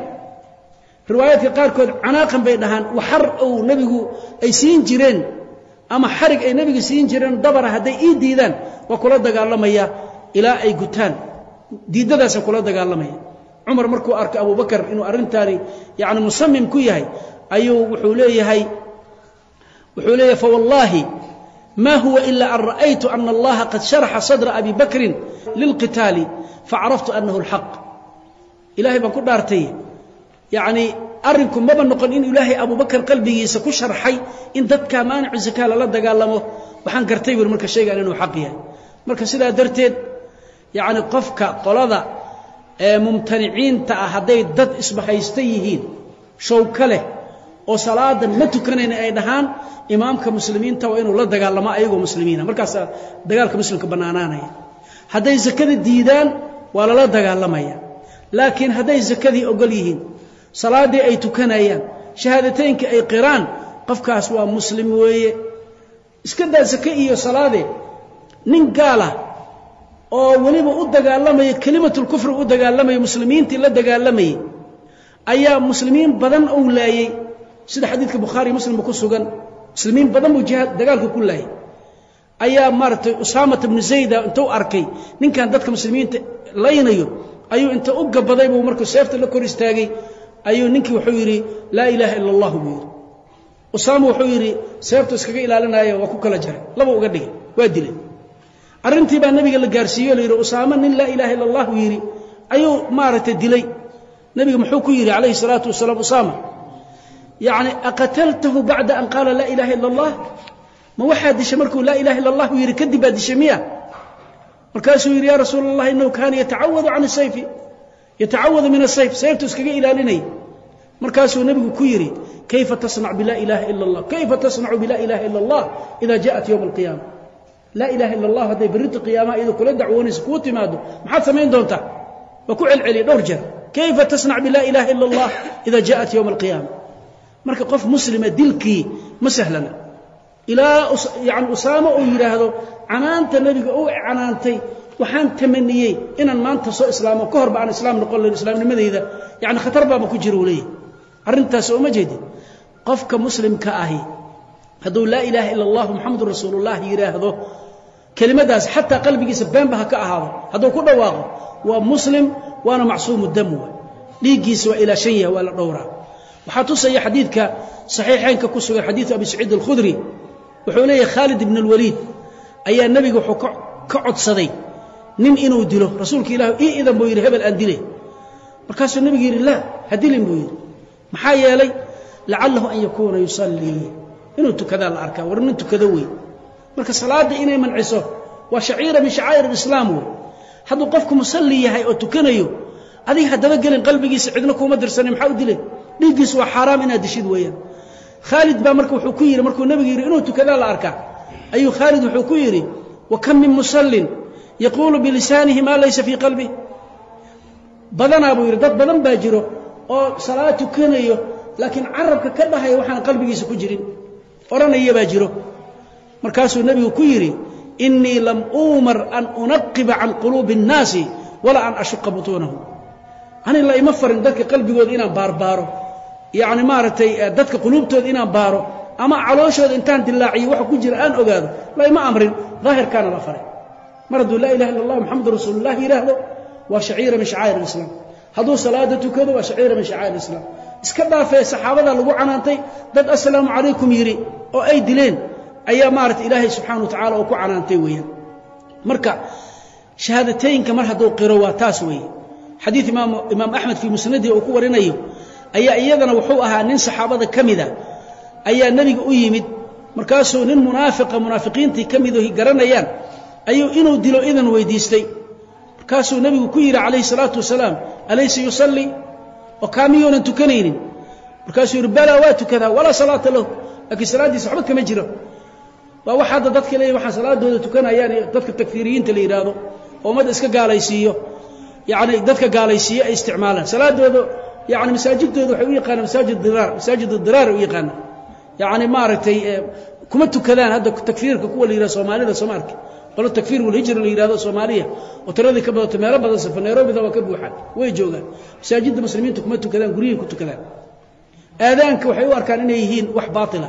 Riwaayaadka qaarkood canaaqan bay dhahaan waxar uu nebigu ay siin jireen ama xarig ay nebiga siin jireen dabara hadday ii diidaan waa kula dagaalamaya ilaa ay gutaan. Diiddadaasa kula dagaalamaya cumar markuu arkay abubakar inuu arrintaani yani musamim ku yahay ayuu wuxuu leeyahay wuxuu leeyahay fawallaahi ma huwa ila an ra'aytu ana allaha qad sharaxa sadra abi bakrin lilqitaali facaraftu anahu اlxaq ilahay baan ku dhaartay. Yacni arrinku maba noqon in ilaahay abubakar qalbigiisa ku sharxay in dadkaa maanicu zakaa lala dagaalamo. Waxaan gartay buuri marka shaygaan inuu xaq yahay. Marka sidaa darteed yacni qofka qolada ee mumtaniciinta ah hadday dad isbahaysta yihiin showka leh oo salaadan ma tukanayna ay dhahaan imaamka muslimiinta waa inuu la dagaalamo ayagoo muslimiina. Markaasaa dagaalka muslimka bannaanaanaya. Hadday sakada diidaan waa lala dagaalamaya. Laakiin hadday sakadii ogol yihiin salaaddii ay tukanayaan shahaadateynka ay qiraan qofkaas waa muslim weeye. Iska daa sake iyo salaadee nin gaala oo weliba u dagaalamaya kelimatulkufri u dagaalamaya muslimiintii la dagaalamayay ayaa muslimiin badan ou laayey sida xadiidka bukhaari muslimba ku sugan muslimiin badan buu jihaad dagaalka ku laayay. Ayaa maaratay usaamata bnu zayda intuu arkay ninkan dadka muslimiinta laynayo ayuu inta u gabaday buu markuu seefta la kor istaagay ayuu ninkii wuxuu yidhi laa ilaaha ila allah buu yidhi. Usaama wuxuu yidhi seeftu iskaga ilaalinaayo waa ku kala jaray laba uga dhigay waa dilay arrintii baa nabiga la gaarsiiyo la yidhi usaama nin laa ilaaha illa allahu yidhi. Ayuu maaragtay dilay. Nabiga muxuu ku yidhi calayhi salaatu wasalaam usaama yacni aqataltahu bacda an qaala laa ilaaha illa allah ma waxaa dishay markuu laa ilaha illa allahu yidhi kadib baa dishay miya? Markaasuu yidhi yaa rasuula allah inahu kaana yatacawadu can sayfi. Yatacawadu min asayf sayftu iskaga ilaalinay. Markaasuu nebigu ku yidhi kayfa tasnac bilaa ilaaha ila allah kayfa tasnacu bilaa ilaha ila allah ida jaءat yowma alqiyaama laa ilaha illa allah hadday berrinta qiyaamaha iyadoo kula dacwoonaysa kuu timaado maxaad samayn doontaa? Waa ku celceliya dhowr jeer. Kayfa tasnac bilaa ilaha ila allah ida jaءat yowma alqiyaama? Marka qof muslima dilkii ma sahlana. Ilaa yani usaamo uu yidhaahdo canaanta nebiga uu canaantay waxaan tamaniyey inaan maanta soo islaamo. Ka horba aan islaam noqon lahin islaamnimadayda yani khatar baaba ku jira uu leeyahy arrintaas oo ma jeedin. Qofka muslimka ahi hadduu laa ilaaha ila allahu moxamedun rasuulullah yidhaahdo kelimadaas xataa qalbigiisa beenba ha ka ahaado hadduu ku dhawaaqo waa muslim waana macsuumu dam wa dhiiggiisa waa ilaashan yahay waa la dhowraa. Waxaa tusaya xadiidka saxiixeynka ku sugan xadiidu abi saciid alkhudri. Wuxuu leeyahay khaalid ibn اlwaliid ayaa nebiga wuxuu ka codsaday nin inuu dilo. Rasuulka ilah ii idan buu yidhi hebel aan dile markaasuu nebigu yidhi laa ha dilin buu yidhi. Maxaa yeelay lacalahu an yakuuna yusallii. Inuu tukadaa la arkaa war nin tukado wey marka salaadda inay manciso waa shaciira min shacaa'ir alislaam wey hadduu qofku musalli yahay oo tukanayo adiga haddaba gelin qalbigiisa cidna kuuma dirsanin maxaa u dilay? Dhiiggiisu waa xaaraam inaad dishid weeyaan. Khaalid baa marka wuxuu ku yidhi markuu nebigu yidhi inuu tukadaa la arkaa ayuu khaalid wuxuu ku yidhi wa kam min musallin yaquulu bilisaanihi maa laysa fii qalbih badanaa buu yidhi dad badan baa jiro oo salaad tukanayo laakiin carabka ka dhahaya waxaan qalbigiisa ku jirin. Odhanaya baa jiro markaasuu nebigu ku yidhi innii lam uumar an unaqiba can quluubi اnnaasi walaa an ashuqa butuunahum ani la ima farin dadka qalbigooda inaan baarbaaro yacni maaragtay dadka quluubtooda inaan baaro ama calooshooda intaan dilaaciyo waxa ku jira aan ogaado la ima amrin daahirkaana la faray. Mar hadduu laa ilaha illa allah moxamedun rasuululah yidhaahdo waa shaciira min shacaa'ir alislaam. Hadduu salaada tukado waa shaciira min shacaa'ir alislaam. Iska dhaafee saxaabadaa lagu canaantay dad assalaamu calaykum yidhi oo ay dileen ayaa maaragtay ilaahay subxaana wa tacala oo ku canaantay weeyaan marka shahaadateynka mar hadduu qiro waa taas weeye. Xadiid imaam axmed fii musnadihi uu ku warinayo ayaa iyadana wuxuu ahaa nin saxaabada ka mida ayaa nebiga u yimid. Markaasuu nin munaafiqa munaafiqiintii ka midahi garanayaan ayuu inuu dilo idan weydiistay. Markaasuu nebigu ku yidhi calayhi salaatu wasalaam alaysa yusallii oo kaa miyuunan tukanaynin? Markaasuu yidhi balaa waa tukadaa walaa salaata lahu. Laakiin salaaddiisa waxba kama jiro waa wax hadda dadka leeyihiin waxaan salaadooda tukanayaan dadka takfiiriyiinta la yidhaahdo oo ummadda iska gaalaysiiyo. Yacni dadka gaalaysiiyo ay isticmaalaan. Salaadooda yani masaajidooda waxay u yaqaanaan masaajid diraar masaajid diraar u yaqaanaan. Yacni maaragtay kuma tukadaan hadda takfiirka kuwa la yidhahdo soomaalida sooma arki qolo takfiir walhijra la yidhahdo soomaaliya. Oo tiradii ka badato meelo badan safa nairobida waa ka buuxaan. Way joogaan. Masaajidda muslimiinta kuma tukadaan guryihay ku tukadaan. Aadaanka waxay u arkaan inay yihiin wax baatila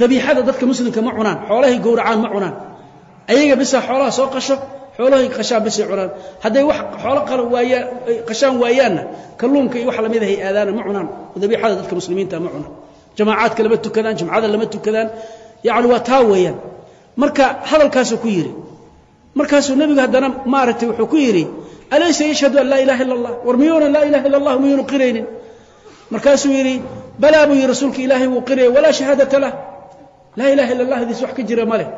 dabiixada dadka muslimka ma cunaan xoolahay gowracaan ma cunaan. Ayaga bisa xoolaha soo qasho xoolahay qashaan bisay cunaan. Hadday wax xoolo qashaan waayaanna kalluunka iyo wax la mid ahay aadaana ma cunaan. Dabiixada dadka muslimiinta ma cunaan. Jamaacaadka lama tukadaan jumcada lama tukadaan. Yacni waa taa weeyaan. Marka hadalkaasuu ku yidhi markaasuu nebigu haddana maaragtay wuxuu ku yidhi alaysa yashhadu an laa ilaha illa allah? War miyuuna laa ilaha illa allah miyuunu qiraynin. Markaasuu yidhi balaa buu yidhi rasuulka ilaahay wuu qiraya walaa shahaadata lah laa ilaha illa allah hadiis wax ka jira ma leh.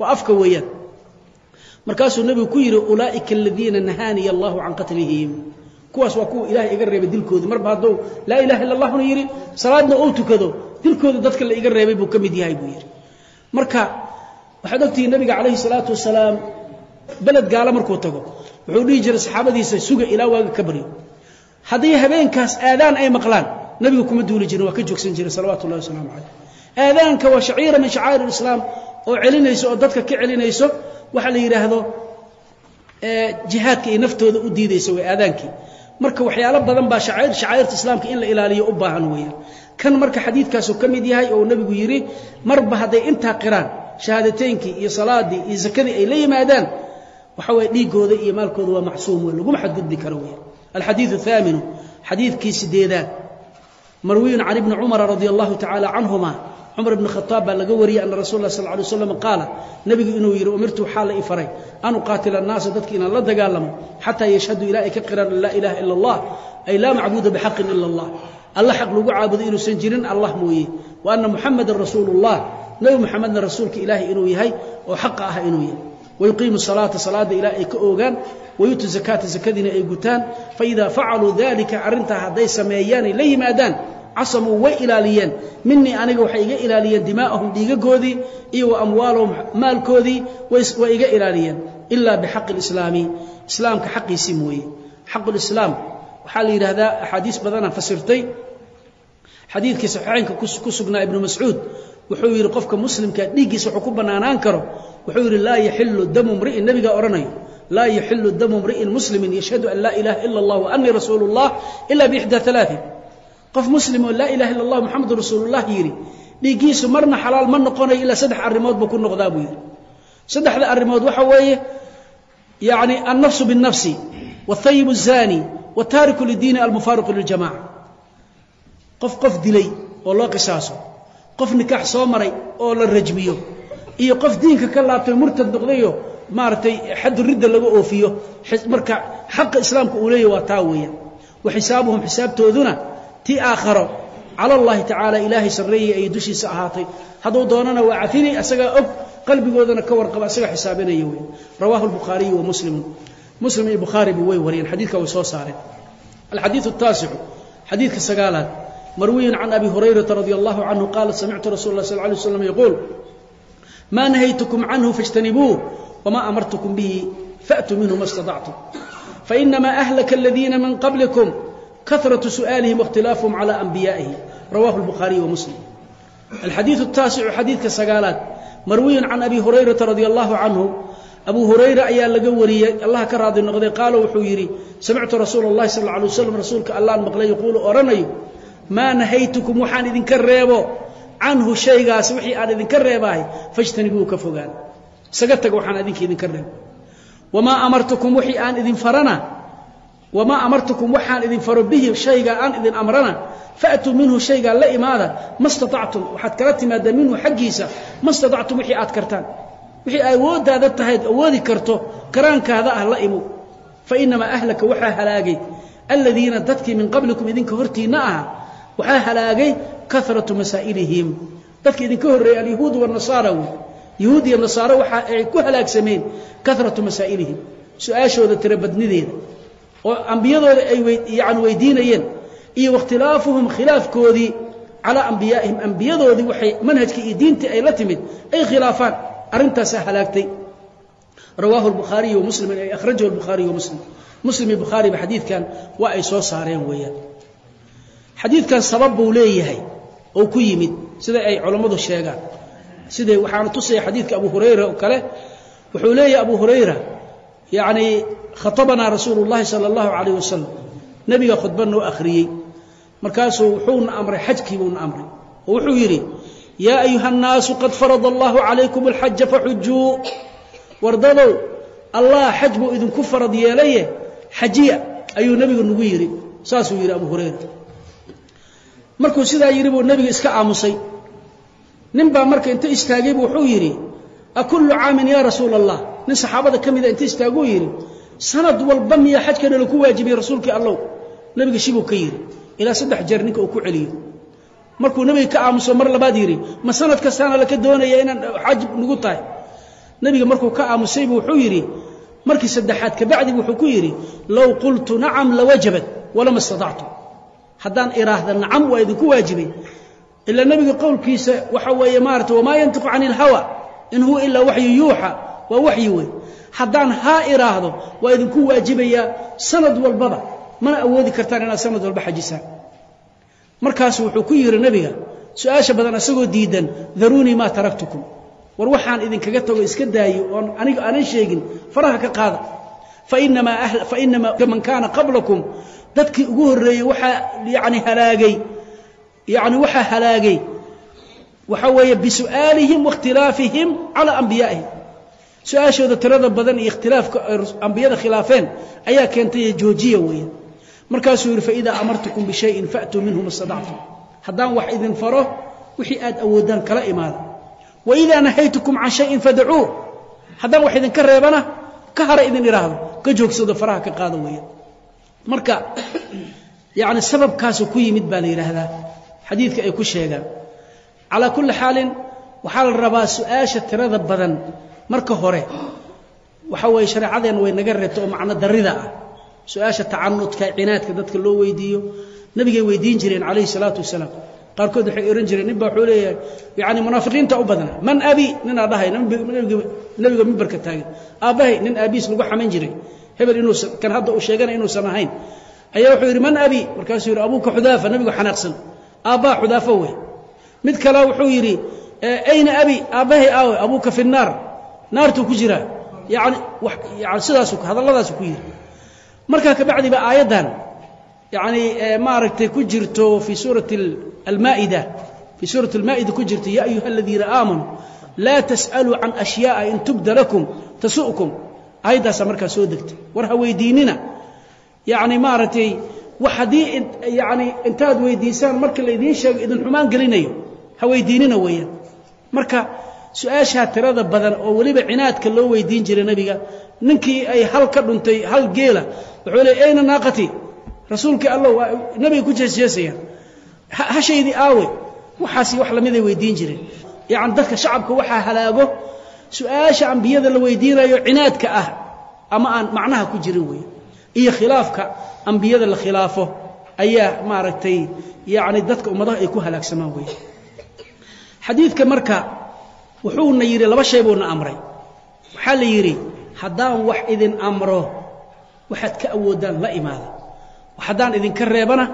Waa afka weeyaan. Markaasuu nebigu ku yidhi ulaa'ika aladiina nahaaniya allahu can qatlihim. Kuwaas waa kuwa ilahay iga reebay dilkoodii marba hadduu laa ilaha illa allahna yidhi salaadna ou tukado dilkooda dadka la iga reebay buu ka mid yahay buu yidhi. Marka waxaad ogtihiin nabiga calayhi salaatu wasalaam beled gaalo markuu tago wuxuu dhihi jiray saxaabadiisa suga ilaa waaga ka baryo. Haddii habeenkaas aadaan ay maqlaan nabigu kuma duuli jirin waa ka joogsan jiray salawatu ullahi wasalaamu calayh aadaanka waa shaciira min shacaa'ir alislaam oo celinayso oo dadka ka celinayso. Waxaa la yidhaahdo jihaadka iyo naftooda u diidaysa way aadaankii. Marka waxyaalo badan baa shacair shacaa'irta islaamka in la ilaaliyo u baahan weeyaan. Kan marka xadiidkaasuu ka mid yahay oo nebigu yidhi marba hadday intaa qiraan shahaadateynkii iyo salaadii iyo zakadii ay la yimaadaan waxa weye dhiigooda iyo maalkooda waa macsuum wey laguma xadgudbi karo wey alxadiidu ahaaminu xadiidkii sideedaad. Marwiyun can ibni cumara radia allahu tacaala canhuma cumar ibni khataab baa laga wariyey ana rasul lah sal ly waslam qaala nebigu inuu yidhi umirtu waxaa la i faray an uqaatila annaasa dadka inaan la dagaalamo xataa yashhaduu ilaa ay ka qiraan an laa ilaha ila allah ay laa macbuuda bixaqin ila allah. Alla xaq lagu caabudo inuusan jirin allah mooye. Wa ana muxamadan rasuulu اllah nebi muxamedna rasuulka ilaahay inuu yahay oo xaqa ah inuu yahay. Wayuqiimu salaata salaada ilaa ay ka oogaan wayutu zakaata zakadiina ay gutaan. Faidaa facaluu dalika arrintaa hadday sameeyaanay la yimaadaan casamuu way ilaaliyeen. Minii aniga waxay iga ilaaliyeen dimaa'ahum dhiigagoodii iyo wa amwaalahum maalkoodii way iga ilaaliyeen. Ilaa bixaqi lislaami islaamka xaqiisii mooye xaqu lislaam waxaa la yidhaahdaa axaadiis badana fasirtay. Xadiidkii saxiixeynka ku sugnaa ibnu mascuud. Wuxuu yidhi qofka muslimka dhiiggiisa wuxuu ku bannaanaan karo. Wuxuu yidhi laa yaxilu damu mri'in. Nebigaa odhanayo laa yaxilu damu mri'in muslimin yashhadu an laa ilaha ila allah wa anii rasuulu اllah ila bixdaa alaain qof muslim oo laa ilaha illa allah moxamedun rasuulullah yidhi dhiiggiisu marna xalaal ma noqonayo ilaa saddex arrimood buu ku noqdaa buu yidhi saddexda arrimood waxa weeye yani annafsu binnafsi wاthayib الzani wاtaariku lidiini almufaariqu liljamaca qof qof dilay oo loo qisaaso qof nikaax soo maray oo la rajmiyo iyo qof diinka ka laabtay murtad noqdayo maaragtay xaddu ridda laga oofiyo marka xaqa islaamka uu leeyahy waa taa weeyaan wa xisaabuhum xisaabtooduna tii aakharo cala allahi tacaala ilaahay sarreeyay ayay dushiisa ahaatay hadduu doonana waa cafini asagaa og qalbigoodana ka warqaba asagaa xisaabinaya wey rawaahu lbukhaariyu wa muslimu muslim iyo bukhaariba way wariyeen xadiidka way soo saareen alxadiidu ataasicu xadiidka sagaalaad marwiyun can abi hurayrata radi allahu canhu qaala samictu rasul lah sal lay slam yaquul ma nahaytukum canhu faاjtanibuuh wma amartkm bihi fأtuu minhu ma اstaطactum faإnama أhlaka اladiina min qablikum kahraةu su'aalihim واkhtilaafuhum calى أnbiyaa'ihi rawahu الbukhaariي وmuslim alxadiiث الtaasicu xadiidka sagaalaad marwiyun can abi hurayrata radi allahu canhu abu hurayra ayaa laga wariyey allah ka raadi noqday qaala wuxuu yidhi samictu rasuula اllahi sal ه alay waslam rasuulka allaan maqlay yaquulu odhanayo maa nahaytukum waxaan idinka reebo canhu shaygaas wixii aan idinka reebahay fاjtanibuu ka fogaan isaga taga waxaan adinka idinka reebo wamaa amartukum wixii aan idin farana wamaa amartukum waxaan idin faro bihi shaygaa aan idin amrana faatuu minhu shaygaa la imaada ma staactum waxaad kala timaadaan minhu xaggiisa ma staactum wixii aad kartaan wixii awooddaada tahayd awoodi karto karaankaada ah la imow fainamaa ahlaka waxaa halaagay aladiina dadkii min qablikum idinka hortiinna aha waxaa halaagay karatu masaa'ilihim dadka idinka horreeyey alyahuud wanasaara wey yahuud iyo nasaaro waxa ay ku halaagsameen karatu masaa'ilihim su'aashooda oo ambiyadooda ay yani weydiinayeen iyo wakhtilaafuhum khilaafkoodii calaa ambiyaa'ihim. Ambiyadoodii waxay manhajkii iyo diintii ay la timid ay khilaafaan. Arrintaasaa halaagtay. Rawaahu lbukhaariyu wamuslim ay akhrajahu lbukhaariyu wamuslim muslim. Iyo bukhaariba xadiidkan waa ay soo saareen weeyaan. Xadiidkan sabab buu leeyahay oo ku yimid sida ay culammadu sheegaan. Siday waxaana tusaya xadiidka abu hurayra oo kale. Wuxuu leeyahay abu hurayra yacnii khatabanaa rasuulu llahi sala allahu calayh wasalam nebiga khudba noo akhriyey. Markaasuu wuxuuna amray xajkii buuna amray. Oo wuxuu yidhi yaa ayuha annaasu qad farada allahu calaykum alxaja faxujuu wardadow allah xaj buu idinku farad yeelaye xajiya ayuu nebigu nagu yidhi. Saasuu yidhi abu hurayra. Markuu sidaa yidhi buu nebiga iska aamusay. Nin baa marka inta istaagaybu wuxuu yidhi akullu caamin yaa rasuula allah nin saxaabada ka mida inta istaaguu yidhi sanad walba miyaa xajkana laku waajibiyey rasuulkii allow. Nebiga shibuu ka yidhi ilaa saddex jeer ninka uu ku celiyo. Markuu nebiga ka aamuso mar labaad yidhi ma sanad kastaana laka doonaya inaan xaj nagu tahay? Nebiga markuu ka aamusaybu wuxuu yidhi markii saddexaad kabacdi wuxuu ku yidhi low qultu nacam lawajabat walama istadactu haddaan iraahda nacam waa idinku waajibay. Ilaa nebiga qowlkiisa waxa weeye maarata wamaa yantiqu cani ilhawa in huwa ilaa waxyu yuuxa waa waxyi wey haddaan haa iraahdo waa idinku waajibayaa sanad walbaba. Mana awoodi kartaan inaad sanad walba xajisaan markaasu wuxuu ku yidhi nebiga su'aasha badan isagoo diidan daruunii maa taraktukum. War waxaan idinkaga tago iska daayo oon aniga aanan sheegin faraha ka qaada. Fainamaa man kaana qablakum dadkii ugu horreeyey waxaa yani halaagay yani waxaa halaagay waxaa weeye bisu'aalihim waاkhtilaafihim calى anbiyaa'ihim su'aashooda tirada badan iyo ikhtilaafka ambiyada khilaafeen ayaa keentay joojiya weeye markaasuu yidhi faidaa amartukum bishayin faatuu minhu ma stadactum haddaan wax idin faro wixii aad awoodaan kala imaada. Waidaa nahaytukum can shayin fadacuuh haddaan wax idinka reebana ka hara idin idhaahdo ka joogsado faraha ka qaada weeye marka yani sababkaasuu ku yimid baa la yidhaahdaa. Xadiidka ay ku sheegaan. Calaa kulli xaalin waxaa la rabaa su'aasha tirada badan marka hore waxa weeye shareecadeenna way naga reebta oo macno darrida ah. Su'aasha tacanudka cinaadka dadka loo weydiiyo nabigay weydiin jireen calayhi salaatu wasalaam. Qaarkood waxay ohan jireen nin baa wuxuu leeyahay yani munaafiqiinta u badna man abi ninaa dhahay nebiga mimbarka taagan. Aabbahay nin aabihiis lagu xaman jiray. Hebel inuusan kan hadda uu sheeganay inuusan ahayn. Ayaa wuxuu yidhi man abi. Markaasuu yidhi abuuka xudaafa nebigu xanaaqsan. Aabbaa xudaafo wey. Mid kale wuxuu yidhi ayna abi aabbahay aawe abuuka fi naar naartuu ku jiraa yani yani sidaasu hadalladaasu ku yidhi markaa kabacdiba aayaddan yacni maaragtay ku jirto fii suurati almaa'ida fii suurati almaa'ida ku jirto yaa ayuha aladiina aamanuu laa tas'aluu can ashyaaءa in tubda lakum tasu'kum aayaddaasaa markaa soo degtay. War ha weydiinina. Yacni maaragtay wax haddii yacni intaad weydiisaan marka laydiin sheego idin xumaan gelinayo ha weydiinina weeyaan. Marka su'aashaa tirada badan oo weliba cinaadka loo weydiin jiray nebiga ninkii ay hal ka dhuntay hal geela wuxuu leey ayna naaqati rasuulkii allow nebiga ku jeesjeesayaan hashaydii aawe waxaasi wax lamiday weydiin jireen. Yacni dadka shacabka waxaa halaago su'aasha ambiyada la weydiinayo cinaadka ah ama aan macnaha ku jirin weeye iyo khilaafka ambiyada la khilaafo ayaa maaragtay yacni dadka ummadaha ay ku halaagsamaan weeye xadiidka marka wuxuuna yidhi laba shay buuna amray. Waxaa la yidhi haddaan wax idin amro waxaad ka awoodaan la imaada. Haddaan idinka reebana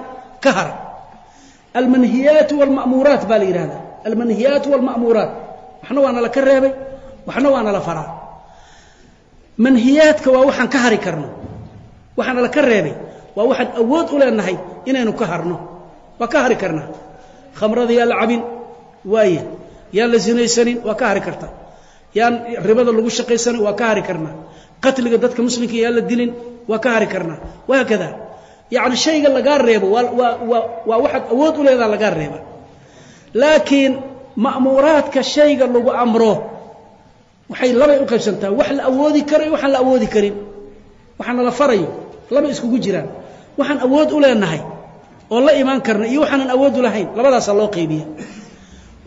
ka hara. Almanhiyaatu waalma'muuraat baa la yidhahdaa almanhiyaatu waalma'muuraat waxna waa nala ka reebay waxna waa nala faraa. Manhiyaadka waa waxaan ka hari karno. Waxaa nala ka reebay waa waxaan awood u leenahay inaynu ka harno. Waa ka hari karnaa. Khamrada yaa la yaan la sinaysanin waa ka hari karta. Yaan ribada lagu shaqaysanin waa ka hari karnaa qatliga dadka muslimka yaan la dilin waa ka hari karnaa wahaakada yacni shayga lagaa reebo waa waa waa waa waxaad awood u leedaha lagaa reeba. Laakiin ma'muuraadka shayga lagu amro waxay labay u qaybsantaa. Wax la awoodi karo iyo waxaan la awoodi karin. Waxaana la farayo labay iskugu jiraan. Waxaan awood u leenahay oo la imaan karna iyo waxaanan awood u lahayn labadaasaa loo qaybiya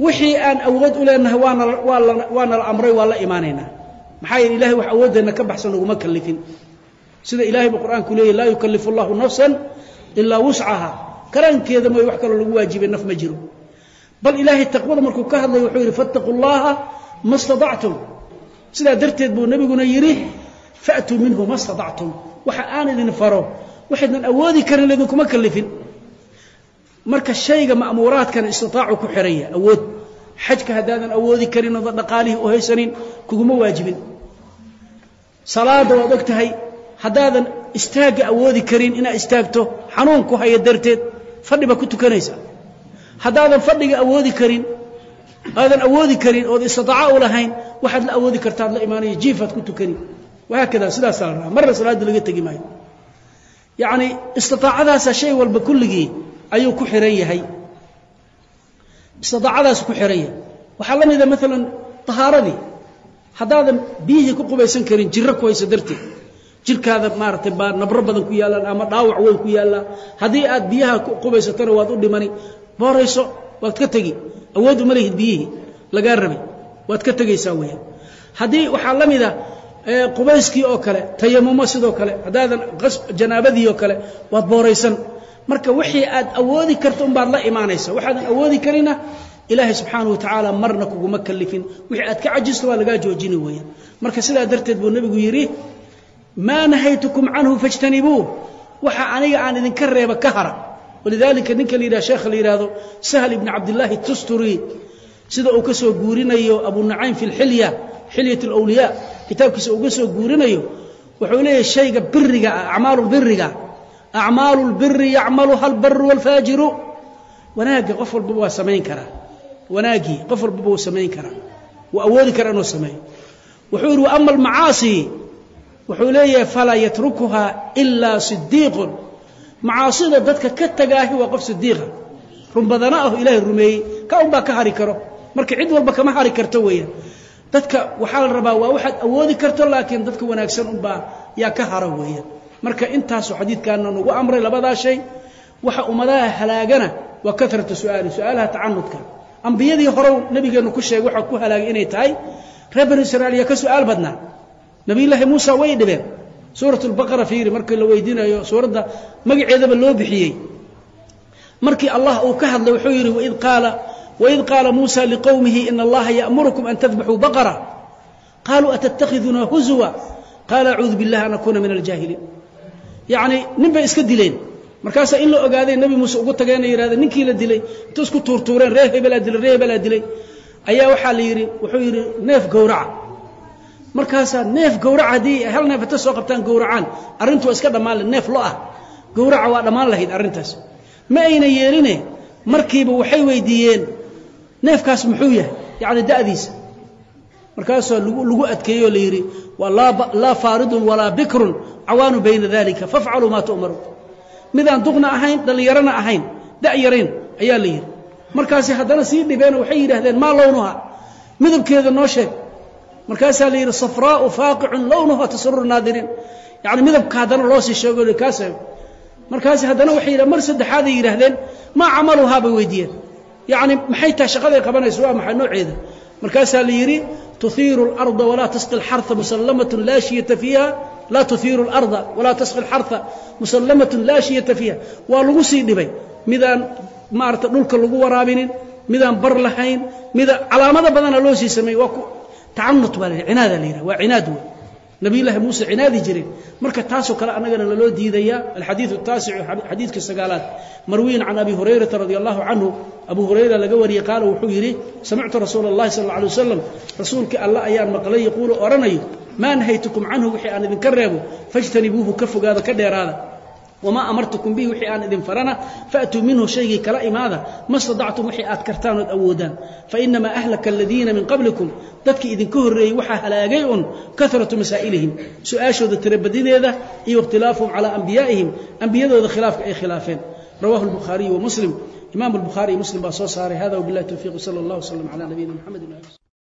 wixii aan awood u leenahay waana waa la waana la amray waa la imaanaynaa maxaa yeele ilahay wax awooddeenna ka baxsan uguma kallifin. Sida ilahay buu qur'aanku leeyahy laa yukallifu allahu nafsan ilaa wuscaha karaankeeda mooy wax kaloo lagu waajibay naf ma jiro. Bal ilaahay taqwada markuu ka hadlay wuxuu yidhi fattaquu llaha ma stadactum sidaa darteed buu nebiguna yidhi fa'tuu minhu ma stadactum waxa aan idin faro waxaydnan awoodi karin laydinkuma kallifin marka shayga ma'muuraadkana istitaacu ku xihanya awood. Xajka haddaadan awoodi karin oodan dhaqaalihii u haysanin kuguma waajibin. Salaadda waad og tahay haddaadan istaagga awoodi karin inaad istaagto xanuun ku haya darteed fadhi baa ku tukanaysa. Haddaadan fadhiga awoodi karin aadan awoodi karin ood istitaaca u lahayn waxaad la awoodi kartaad la imaanayo jiifaad ku tukani wahaakada sidaasaa la rabaa marna salaadda laga tegi maayo. Yacni istitaacadaasa shay walba kulligii ayuu ku xihan yahay. Istitaacadaas ku xihan yahay. Waxaa la mida maalan tahaaradii. Haddaadan biyihii ku qubaysan karin jirro ku hayso darteed. Jirkaada maaragtay baa nabro badan ku yaallaan ama dhaawac weyn ku yaallaa haddii aad biyaha ku qubaysatona waad u dhimani. Boorayso waad ka tegi awood uma lihid biyihii. Lagaa rabay. Waad ka tegaysaa weeyaan haddii waxaa la mida qubayskii oo kale tayamumo sidoo kale haddaadan janaabadii oo kale waad booraysan marka wixii aad awoodi karto unbaad la imaanaysa. Waxaadan awoodi karina ilaahay subxaanahu watacaala marna kuguma kalifin wixii aad ka cajisto waa lagaa joojini weeyaan marka sidaa darteed buu nebigu yidhi maa nahaytukum canhu fajtanibuuh waxa aniga aan idinka reeba ka hara walidaalika ninka la yidhah sheekha la yidhaahdo sahl ibni cabdillaahi tusturi. Sida uu ka soo guurinayo abu nacaym fi lxilya xilyat alawliyaa kitaabkiisa uga soo guurinayo wuxuu leeyahay shayga biriga ah acmaalu biriga acmaalu lbiri yacmaluha albaru waalfaajiru wanaagga qof walbaba waa samayn karaa wanaaggii qof walbaba wuu samayn karaa wuu awoodi karaa inuu sameeyo wuxuu yidhi waama almacaasi wuxuu leeyahay falaa yatrukuha ilaa sidiiqun macaasida dadka ka tagaahi waa qof sidiiqa runbadana ah ilaahay rumeeyey ka unbaa ka hari karo marka cid walba kama hari karto weeyaan dadka waxaa la rabaa waa waxaad awoodi karto laakiin dadka wanaagsan unbaa yaa ka hara weeyaan marka intaasuu xadiidkaana nagu amray labadaa shay waxa ummadaha halaagana waa karatu su'aali su'aalaha tacanudka ambiyadii horow nabigeennu ku sheegay waxaa ku halaagay inay tahay reer banu israa'iil yaa ka su'aal badnaa. Nabiyullaahi muusa way dhibeen. Suurat lbaqara fiiri markii la weydiinayo suuradda magaceedaba loo bixiyey. Markii allah uu ka hadlay wuxuu yidhi waid qaala waid qaala muusa liqowmihi ina allaha ya'murukum an tadbaxuu baqara. Qaaluu atattakhidunaa huzuwa qaala acuudu billahi an akuuna min aljaahiliin yacni nin bay iska dileen. Markaasaa in la ogaaday nebi muuse ugu tageen ay yidhahdeen ninkii la dilay inta isku tuurtuureen reer hebelaa dilay reer hebelaa dilay. Ayaa waxaa la yidhi wuxuu yidhi neef gowraca. Markaasaa neef gowraca haddii hal neef inta soo qabtaan gowracaan arrintu waa iska dhammaanle neef lo ah. Gowraca waa dhammaan lahayd arrintaas. Ma ayna yeeline markiiba waxay weydiiyeen neefkaas muxuu yahay? Yacni da'diisa markaasoo lagu lagu adkeeyey oo la yidhi waa laa faaridun walaa bikrun cawaanu bayna dalika fafcaluu maa tu'maru. Midaan duqna ahayn dhallinyarona ahayn da'yarayn ayaa la yidhi. Markaasi haddana sii dhibeen waxay yidhaahdeen maa lownuha midabkeeda noo sheeg. Markaasaa la yidhi safraau faaqicun lownuha tasuru naadiriin. Yacni midabka haddana loo sii sheego kaas markaasi haddana waxay yidhahen mar saddexaaday yidhaahdeen maa camaluhaa bay weydiiyeen. Yacni maxay tahay shaqaday qabanayso waa maxay nooceeda? Markaasaa la yidhi tuhiiru اlarda walaa tasqi اlxarثa musallamat laa shiyata fiiha laa tuhiiru اlarda walaa tasqi اlxarثa musallamat laa shiyata fiiha waa lagu sii dhibay midaan maarata dhulka lagu waraabinin midaan bar lahayn mida calaamado badana loo sii sameeyey waa tacanut baa la cinaada la yidhaha waa cinaad wey nabiy llaahi muuse cinaadi jiray. Marka taasoo kale annagana laloo diidaya alxadiidu taasicu xadiidka sagaalaad. Marwiyin can abi hurayrata radi allahu canhu abu hurayra laga wariyey qaala wuxuu yidhi samictu rasuula اllahi sal alay wasalam rasuulkii alla ayaan maqlay yaquulu odhanayo maa nahaytukum canhu wixii aan idinka reebo fajtanibuuhu ka fogaada ka dheeraada wamaa amartukum bihi wixii aan idin farana faatuu minhu shaygii kala imaada ma stadactum wixii aad kartaan ood awoodaan fainamaa ahlaka aladiina min qablikum dadkii idinka horreeyey waxaa halaagay un karatu masaa'ilihim su'aashooda tirabadideeda iyo ikhtilaafuhum calaa ambiyaa'ihim ambiyadooda khilaafka ay khilaafeen rawahu lbukhaariyu wa muslim imaam albukhaari iyo muslim baa soo saaray hada wabillahi towfiiq sala allah wslam cala